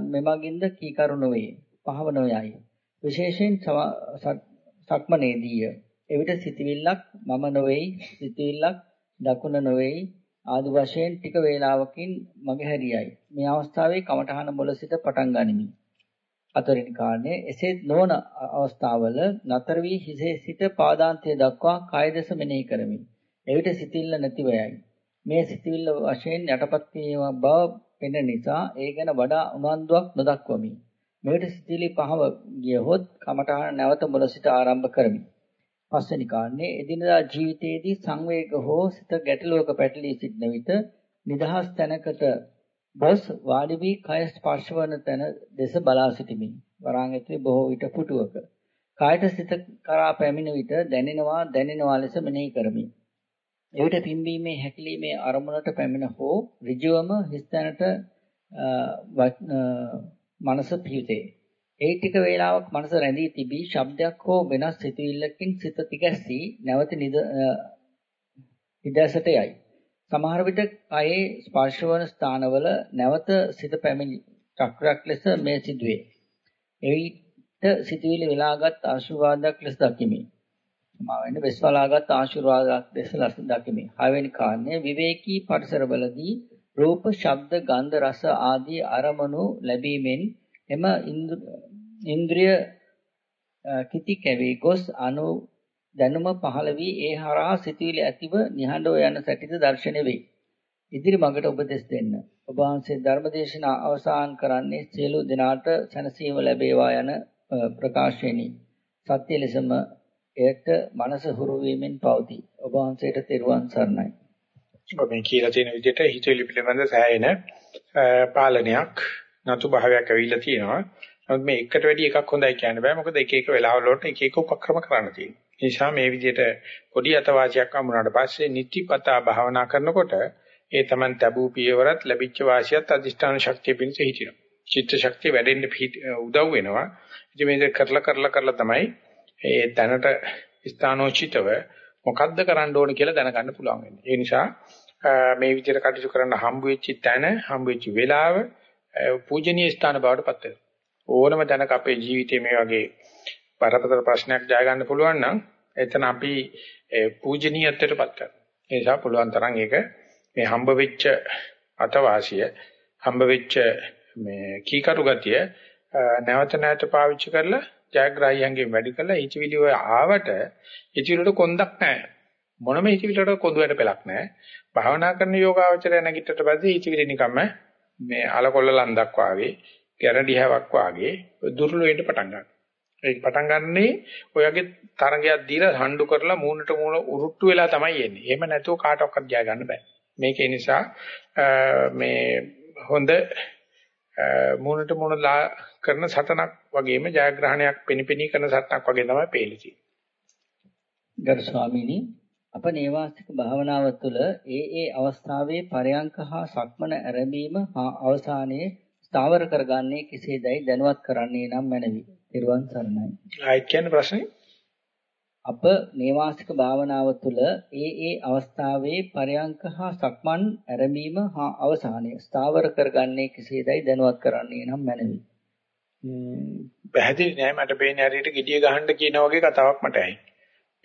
මෙමගින්ද කීකරු නොවේ. පහව නොයයි. විශේෂයෙන් සක්මනේදීය. එවිට සිතවිල්ලක් මම නොවේයි, සිතවිල්ලක් දකුණ නොවේයි ආදි වශයෙන් ටික වේලාවකින් මගේ හැරියයි. මේ අවස්ථාවේ කමඨහන මුල සිට පටන් ගනිමි. හතරවෙනි කාරණය එසේ නොවන අවස්ථාවල නතර වී හිසේ සිට පාදාන්තය දක්වා කාය දස මෙනෙහි කරමි. එවිට සිතිල්ල නැතිව යයි. මේ සිතිවිල්ල වශයෙන් යටපත් වීම බව පෙනෙන නිසා ඒ ගැන වඩා උනන්දුවක් නොදක්වමි. මෙවිට සිතිවිලි පහව ගියහොත් කමඨහන නැවත මුල සිට ආරම්භ කරමි. පස්වෙනි කාරණේ එදිනදා ජීවිතයේදී සංවේග හෝ සිත ගැටලුවක පැටලී සිටින විට නිදහස් තැනකට බස් වාඩි වී කය ස්පර්ශ වන තැන දෙස බලා සිටිමි. වරාන් ඇතුලේ බොහෝ විට පුටුවක. කායට සිත කරා පැමිණ විට දැනෙනවා දැනෙනවා ලෙස මෙනෙහි කරමි. එවිට පිම්බීමේ හැකිලීමේ අරමුණට පැමිණ හෝ ඍජුවම හිස්තැනට මනස පිහිටේ. ඒ ටික වේලාවක් මනස රැඳී තිබී ශබ්දයක් හෝ වෙනස් සිතුවිල්ලකින් සිත තිගැස්සී නැවත නිදසට යයි. සමහර විට කයේ ස්පර්ශවන ස්ථානවල නැවත සිත පැමිණි චක්‍රයක් ලෙස මේ සිදුවේ. එවිට සිතුවිලි වෙලාගත් ආශිර්වාදයක් ලෙස දකිමි. මා වෙන්නේ වෙස්වලාගත් ආශිර්වාදයක් ලෙස දකිමි. හයවෙනි කාරණය විවේකී පරිසරවලදී රූප, ශබ්ද, ගන්ධ, රස ආදී අරමුණු ලැබීමෙන් එම ඉන්ද්‍රිය කිති කැවි ගොස් අනු දැනුම පහළ වී ඒ හරහා සිතුවිලි ඇතිව නිහඬව යන සැටිද දැర్శණය වේ. ඉදිරි මඟට උපදෙස් දෙන්න. ඔබ වහන්සේ ධර්මදේශනා අවසන් කරන්නේ සියලු දෙනාට සැනසීම ලැබේවා යන ප්‍රකාශයෙනි. සත්‍ය ලෙසම එයට මනස හුරු වීමෙන් පවතී. ඔබ වහන්සේට තෙරුවන් සරණයි. ඔබ මේ කියලා තියෙන විදිහට හිතවිලි පිළිබඳ සෑහෙන පාලනයක් නතු භාවයක් ඇවිල්ලා තියෙනවා. නමුත් මේ එකට වැඩි එකක් හොඳයි කියන්න බෑ. මොකද එක එක වෙලාවල වලට එක එක උපක්‍රම කරන්න තියෙනවා. ඒ නිසා මේ විදිහට පොඩි අතවාසියක් හම්බුනාට පස්සේ නිතිපතා භාවනා කරනකොට ඒ Taman තබූ පියවරත් ලැබිච්ච වාසියත් අධිෂ්ඨාන ශක්තිය පිණිස හිටිනවා. චිත්ත ශක්තිය වැඩෙන්න උදව් වෙනවා. ඉතින් මේක කරලා කරලා කරලා තමයි ඒ තැනට ස්ථානෝචිතව මොකද්ද කරන්න ඕන කියලා දැනගන්න පුළුවන් වෙන්නේ. ඒ නිසා මේ විදිහට කටයුතු කරන්න හම්බ වෙච්ච තැන, හම්බ වෙච්ච වෙලාව පූජනීය ස්ථාන බවට පත් වෙනවා. ඕනම තැනක අපේ ජීවිතේ මේ වගේ බරපතල ප්‍රශ්නයක් ජය ගන්න පුළුවන් නම් එතන අපි පූජනීයත්වයටපත් කරනවා. ඒ නිසා පුළුවන් තරම් ඒක මේ හම්බ වෙච්ච අතවාසිය හම්බ වෙච්ච මේ කීකරු ගතිය නැවත නැවත පාවිච්චි කරලා ජයග්‍රාහියන්ගෙන් වැඩි කරලා හිතවිලි ඔය ආවට හිතවිලි වලට කොන්දක් නැහැ. මොනම හිතවිලි වලට කොඳුයට පෙලක් නැහැ. භාවනා කරන යෝගාවචරය නැගිටට පස්සේ හිතවිලි නිකම්ම මේ අලකොල්ල ලන්දක් වාගේ, ගැරඩියාවක් වාගේ දුර්වල වෙන්න පටන් ගන්නවා. ඒක පටන් ගන්නනේ ඔයගේ තරංගයක් දීලා හඬු කරලා මූණට මූණ උරුට්ටු වෙලා තමයි එන්නේ. එහෙම නැතුව කාටවත් ජය ගන්න බෑ. මේක නිසා මේ හොඳ මූණට මූණ කරන සටනක් වගේම ජයග්‍රහණයක් පිනිපිනී කරන සටනක් වගේ තමයි පේන්නේ. ගරු ස්වාමීනි අප නේවාසික භාවනාව තුළ ඒ ඒ අවස්ථාවේ පරයන්ක හා සක්මන ආරම්භීම හා අවසානයේ ස්ථාවර කරගන්නේ කෙසේදයි දැනුවත් කරන්නේ නම් මැනවි. ත්‍රිවන් සරණයි. ආයෙත් කියන්න ප්‍රශ්නේ අප නේවාසික භාවනාව තුළ ඒ ඒ අවස්ථාවේ පරයන්ක හා සක්මන් ආරම්භීම හා අවසානයේ ස්ථාවර කරගන්නේ කෙසේදයි දැනුවත් කරන්නේ නම් මැනවි. පැහැදිලි නෑ මට පේන්නේ හරියට gediya ගහන්න කියන වගේ කතාවක් මට ඇහි.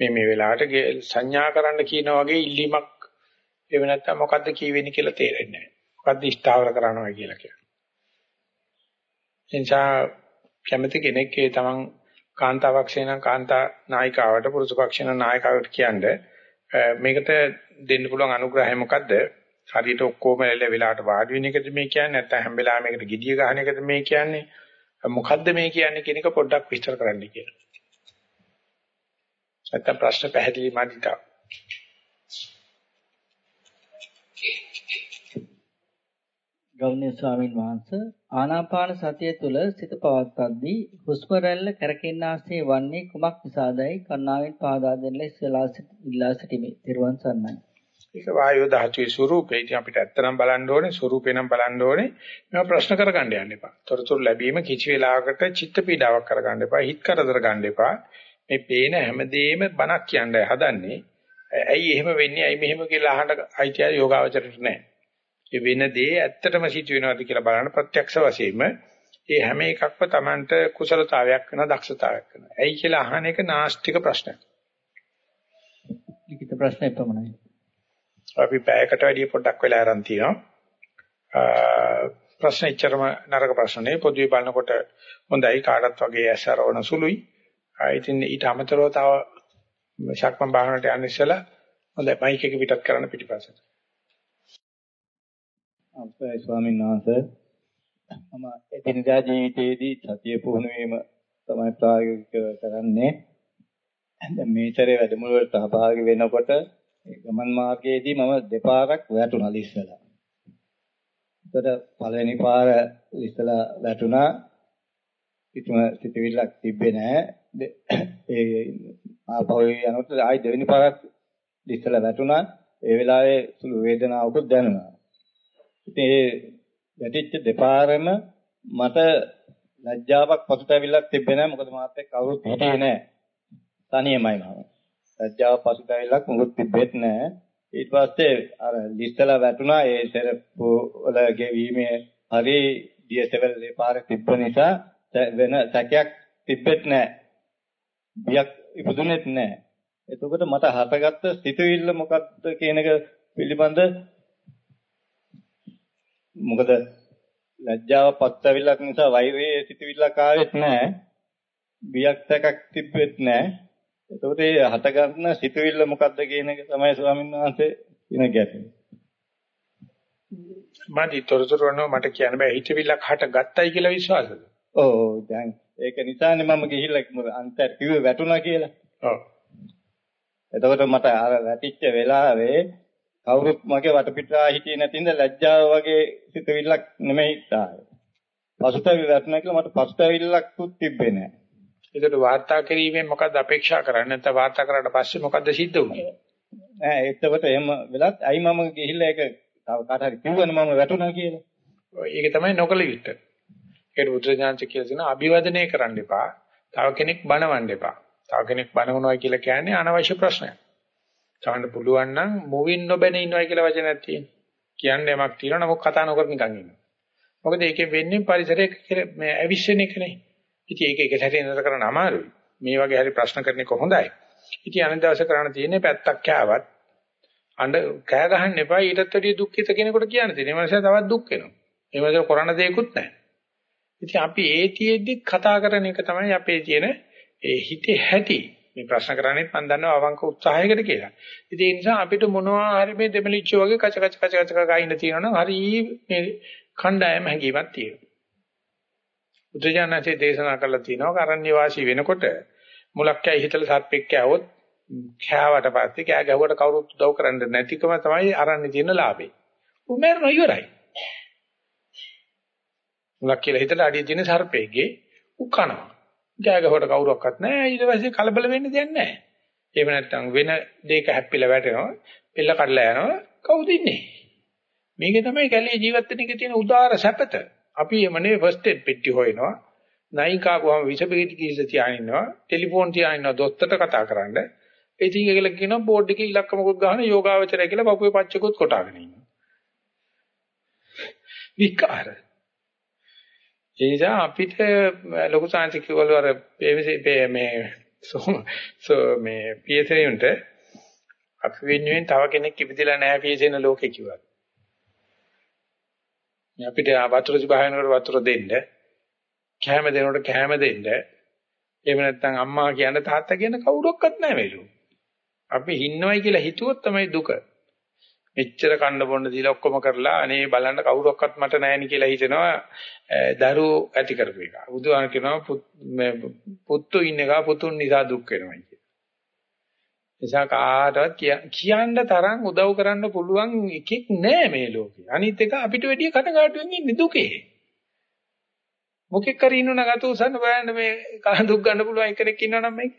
මේ මේ වෙලාවට සංඥා කරන්න කියන වගේ ඉල්ලීමක් එහෙම නැත්නම් මොකද්ද කියවෙන්නේ කියලා තේරෙන්නේ නෑ. මොකද්ද ස්ථාවර කරනවා කියලා කියන්නේ. එනිසා කැමති කෙනෙක් ඒ තමන් කාන්තාවක් ශේන කාන්තා නායිකාවට පුරුෂ පක්ෂේන නායකාවට කියන්නේ මේකට දෙන්න පුළුවන් අනුග්‍රහය මොකද්ද? හරියට ඔක්කොම එළ වෙලාවට වාඩි වෙන එකද මේ කියන්නේ නැත්නම් හැම වෙලාවෙම මේකට gediya ගහන එකද මේ කියන්නේ? මොකද්ද මේ කියන්නේ කියන එක පොඩ්ඩක් විස්තර කරන්න කියලා. නැත්නම් ප්‍රශ්න පැහැදිලි මදිට. ගෞරවනීය ස්වාමින් වහන්සේ ආනාපාන සතිය තුළ සිත පවත්වද්දී හුස්ම රැල්ල කැරකෙන්නාසේ වන්නේ කුමක් නිසාදයි කර්ණාවෙන් පාදා දෙන්න ඉස්සලා ඉල්ලා සිටිමි. ත්‍රිවන් සන්නයි. ඒක වායෝ ධාතුවේ ස්වરૂපේ. ඉතින් අපිට ඇත්තනම් බලන්න ඕනේ ස්වરૂපේ නම් බලන්න ඕනේ. මේවා ප්‍රශ්න කරගන්න යන්න එපා. තොරතුරු ලැබීම කිසි වෙලාවකට චිත්ත පීඩාවක් කරගන්න එපා. හිත කරදර ගන්න එපා. මේ පේන හැමදේම බණක් කියන්නයි හදන්නේ. ඇයි එහෙම වෙන්නේ? ඇයි මෙහෙම කියලා අහන්න අයිතිය යෝගාවචරයට නැහැ. ඒ වෙන දේ ඇත්තටම සිදු වෙනවද කියලා බලන්න ප්‍රත්‍යක්ෂ වශයෙන්ම ඒ හැම එකක්ම Tamanට කුසලතාවයක් වෙන දක්ෂතාවයක් වෙනවා. ඇයි කියලා අහන එක නාස්තික ප්‍රශ්නයක්. ලිඛිත ප්‍රශ්න එපමණයි. අපි පැයකට වැඩිය පොඩ්ඩක් වෙලා ආරන් තියෙනවා. ප්‍රශ්න ඉච්චරම නරක ප්‍රශ්න පොදුවේ බලනකොට හොඳයි කාටත් වගේ ඇසරවන සුළුයි. ඉතින් ඊට අමතරව තව ශක්මන් බාහනට යන්න ඉස්සලා හොඳයි මයික් එක පිටත් කරන්න පිටිපස්සට. අපේ ස්වාමීන් වහන්සේ මම එදිනදා ජීවිතයේදී සතිය පුහුණු වීම තමයි ප්‍රායෝගිකව කරන්නේ. දැන් මේතරේ වැඩමුළු වලට සහභාගී වෙනකොට ගමන් මාර්ගයේදී මම දෙපාරක් වැටුණා ඉස්සලා. ඒතර පළවෙනි පාර ඉස්සලා වැටුණා. පිටුම සිතවිල්ලක් තිබ්බේ නැහැ. ඒ ආපහු යනකොට ආයි දෙවෙනි පාරක් ඉස්සලා වැටුණා. ඒ වෙලාවේ සුළු වේදනාවකුත් දැනුණා. ඉතින් ඒ වැටිච්ච දෙපාරම මට ලැජ්ජාවක් පසුතැවිල්ලක් තිබ්බේ නැහැ. මොකද මාත් එක්ක කවුරුත් හිටියේ නැහැ. තනියමයි මම. ලැජ්ජාව පසුතැවිල්ලක් මොකුත් තිබෙත් නැහැ. ඊට පස්සේ අර ලිස්සලා වැටුණා ඒ සෙරප්පු වල ගෙවීමේ හරි ඩීඑස්එල් පාරේ තිබ්බ නිසා වෙන සැකයක් තිබෙත් නැහැ. බියක් ඉපදුනේත් නැහැ. එතකොට මට හටගත්ත සිතුවිල්ල මොකක්ද කියන එක පිළිබඳ මොකද ලැජ්ජාව පස්සවිල්ලක් නිසා වෛරයේ සිතුවිල්ලක් ආවෙත් නැහැ. බියක් සැකක් තිබෙත් නැහැ. එතකොට මේ හට ගන්න සිතුවිල්ල මොකද්ද කියන එක තමයි ස්වාමීන් වහන්සේ කියන ගැටේ. මට ඊතරතර වුණා මට කියන්න බෑ හිතවිල්ලක් හට ගත්තයි කියලා විශ්වාසද? ඔව් දැන් ඒක නිසානේ මම ගිහිල්ලා අන්තර කිව්වේ වැටුණා කියලා. ඔව්. එතකොට මට අර වැටිච්ච වෙලාවේ කවුරුත් මගේ වටපිටා හිටියේ නැතිඳ ලැජ්ජාව වගේ සිතුවිල්ලක් නෙමෙයි තාය. පසුතැවි වැටුණා කියලා මට පසුතැවිල්ලක්වත් තිබ්බේ නැහැ. ඒකට වාර්තා කිරීමෙන් මොකද්ද අපේක්ෂා කරන්නේ? නැත්නම් වාර්තා කරාට පස්සේ මොකද්ද සිද්ධ වුනේ? නෑ එතකොට එහෙම වෙලත් අයි මම ගිහිල්ලා ඒක තව කාට හරි කිව්වනේ මම වැටුණා කියලා. ඒක තමයි නොකල යුත්තේ. ඒකට බුදුරජාණන් කියලා කියන අභිවදනය කරන්න එපා. තව කෙනෙක් බනවන්න එපා. තව කෙනෙක් බනවනවා කියලා කියන්නේ අනවශ්‍ය ප්‍රශ්නයක්. තමන්න පුළුවන් නම් මුවින් නොබැන ඉන්නවා කියලා වචනයක් තියෙනවා. කියන්නේ යමක් තියෙනවා නමුත් කතා නොකර නිකන් ඉන්නවා. මොකද ඒකෙන් වෙන්නේ පරිසරයේ මේ අවිශ්වෙන එකනේ. ඉතින් ඒක එක සැරේ නතර කරන්න අමාරුයි. මේ වගේ හරි ප්‍රශ්න කරන එක හොඳයි. ඉතින් අනිත් දවසේ කරන්න තියෙන්නේ පැත්තක් කෑවත් අඬ කෑ ගහන්න එපා ඊටත් වැඩිය දුක්ඛිත කෙනෙකුට කියන්න තියෙනවා. මේ මනුස්සයා තවත් දුක් වෙනවා. ඒ මනුස්සයා කරන්න දෙයක්වත් නැහැ. ඉතින් අපි ඒතියෙදි කතා කරන එක තමයි අපේ තියෙන ඒ හිතේ හැටි. මේ ප්‍රශ්න කරන්නේ මම දන්නවා අවංක උත්සාහයකට කියලා. ඉතින් ඒ නිසා අපිට මොනවා හරි මේ දෙමලිච්ච වගේ කච කච කච කච ගායින්න තියෙනවනම් හරි මේ කණ්ඩායම හැංගීමක් තියෙනවා. බුදුජානකසේ දේශනා කළා තියෙනවා කරන්නේ වාසී වෙනකොට මුලක් කැයි හිතලා සර්පෙක් කෑවොත් කෑවට පස්සේ කෑ ගැහුවට කවුරුත් උදව් කරන්න නැතිකම තමයි අරන්නේ තියෙන ලාභේ. උමරන ඉවරයි. මුලක් කියලා හිතලා අඩිය තියෙන සර්පෙක්ගේ උ කනවා. කෑ ගැහුවට කවුරක්වත් නැහැ. ඊට පස්සේ කලබල වෙන්න දෙයක් නැහැ. එහෙම නැත්නම් වෙන දෙයක හැප්පිලා වැටෙනවා. පිළ කඩලා යනවා. කවුද ඉන්නේ? මේකේ තමයි කැලේ ජීවත් වෙන එකේ තියෙන උදාාර සැපත. අපි එමනේ ෆස්ට් එඩ් පෙට්ටි හොයනවා. නයිකා ගොම විස බෙහෙත් කීස තියාගෙන ඉන්නවා. ටෙලිෆෝන් තියාගෙන ඉන්නවා දොස්තරට කතා කරන්න. ඉතින් ඒකල කියනවා බෝඩ් එකේ ඉලක්කමකුත් ගහන යෝගාවචරය කියලා පපුවේ පච්චකුත් කොටාගෙන ඉන්නවා. විකාර. ඒ නිසා අපිට ලොකු සාංශික කිව්වලු අර මේ සෝ මේ පියසෙන්ට අපි වෙනුවෙන් තව කෙනෙක් ඉපදිලා නැහැ පියසෙන ලෝකේ කිව්වා. අපිට වතුර දිබහනකට වතුර දෙන්න, කැම දෙනකොට කැම දෙන්න. එහෙම නැත්නම් අම්මා කියන තාත්තා කියන කවුරක්වත් නැහැ මේලු. අපි ඉන්නවයි කියලා හිතුවොත් තමයි දුක. මෙච්චර කන්න බොන්න දීලා ඔක්කොම කරලා අනේ බලන්න කවුරක්වත් මට නැහෙනි කියලා හිතෙනවා දරුවෝ ඇති කරපු එක. බුදුහාම කියනවා පුතු ඉන්න එක පුතුන් නිසා දුක් වෙනවා කියලා. නිසා කාටවත් කියන්න තරම් උදව් කරන්න පුළුවන් එකෙක් නෑ මේ ලෝකේ. අනිත් එක අපිට වැඩිය කනගාටුවෙන් ඉන්නේ දුකේ. මොකෙක් කර ඉන්නවනම් අත උසන්න බලන්න මේ කන දුක් ගන්න පුළුවන් කෙනෙක් ඉන්නවනම් මේක.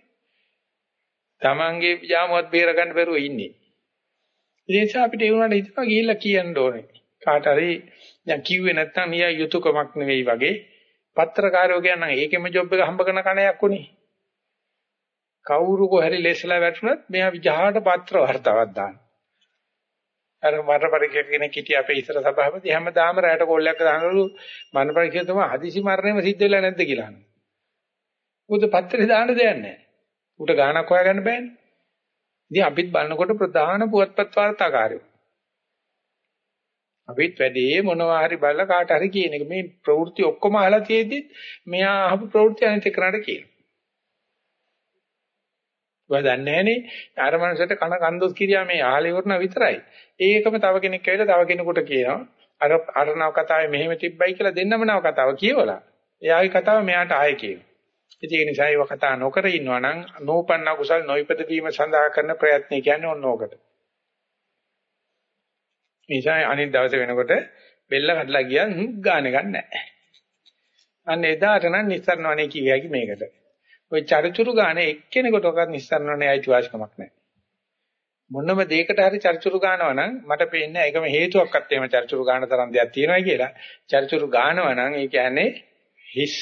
Tamange යාමුවත් බේර ගන්න බැරුව ඉන්නේ. ඒ නිසා අපිට ඒ වුණාට හිතනවා ගිහිල්ලා කියන්න ඕනේ. කාට හරි දැන් කිව්වේ නැත්තම් නිය යුතුයකමක් නෙවෙයි වගේ පත්‍රකාරයෝ කියනනම් ඒකෙම ජොබ් එක හම්බ කරන කණයක් උනේ. කවුරු කොහරි ලෙස්ලා වැටුණත් මෙයා විජහාට පත්‍ර වර්තාවක් දාන. අර මර පරික්ෂක කෙනෙක් හිටිය අපේ ඉස්සර සභාපති හැමදාම රැට කොල්ලයක් දානලු මන පරික්ෂක තමයි හදිසි මරණයම සිද්ධ වෙලා නැද්ද කියලා අහනවා. උද පත්‍රේ දාන්න දෙයක් නැහැ. උට ගාණක් හොයාගන්න බෑනේ. ඉතින් අපිත් බලනකොට ප්‍රධාන පුවත්පත් වාර්තාකාරයෝ. අපිත් වැඩේ මොනවා හරි බලලා කාට හරි කියන එක මේ ප්‍රවෘත්ති ඔක්කොම අහලා තියෙද්දි මෙයා අහපු ප්‍රවෘත්ති අනිත් එකනට කියනවා. ඔය දන්නේ නැහනේ අර මනසට කන කන්දොස් කිරියා මේ ආලේ වරණ විතරයි. ඒකම තව කෙනෙක් ඇවිල්ලා තව කෙනෙකුට කියනවා. අර අර නව කතාවේ මෙහෙම තිබ්බයි කියලා දෙන්නම නව කතාව කියවලා. එයාගේ කතාව මෙයාට ආයෙ කියනවා. ඉතින් ඒ නිසා ඒව කතා නොකර ඉන්නවා නම් නෝපන්න කුසල් නොයිපද වීම සඳහා කරන ප්‍රයත්න කියන්නේ ඔන්න ඕකට. නිසා අනිත් දවසේ වෙනකොට බෙල්ල කඩලා ගියා ගාන ගන්න නැහැ. අන්න එදාට නම් නිස්සරණවනේ කිය හැකි මේකට. ওই චරිචුරු ගාන එක්කෙනෙකුටවත් නිස්සරණවනේ අයිතිවාසිකමක් නැහැ. මොනම දෙයකට හරි චරිචුරු ගානවා නම් මට පේන්නේ ඒකම හේතුවක්වත් එහෙම චරිචුරු ගාන තරම් දෙයක් තියෙනවා කියලා. චරිචුරු ගානවා නම් ඒ කියන්නේ හිස්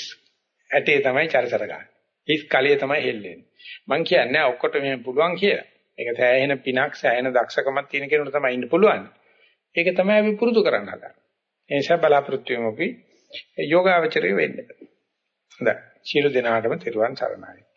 ඇටේ තමයි චරිචර ගන්න. හිස් කලිය තමයි හෙල්ලෙන්නේ. මං කියන්නේ ඔක්කොට මෙහෙම පුළුවන් කියලා. ඒක සෑහෙන පිනක් සෑහෙන දක්ෂකමක් තියෙන කෙනෙකුට තමයි ඉන්න පුළුවන්. ඒක තමයි අපි පුරුදු කරන්න හදන්නේ. ඒ නිසා බලාපොරොත්තු වෙමු අපි යෝගාවචරය වෙන්න. හොඳයි. සියලු දෙනාටම තෙරුවන් සරණයි.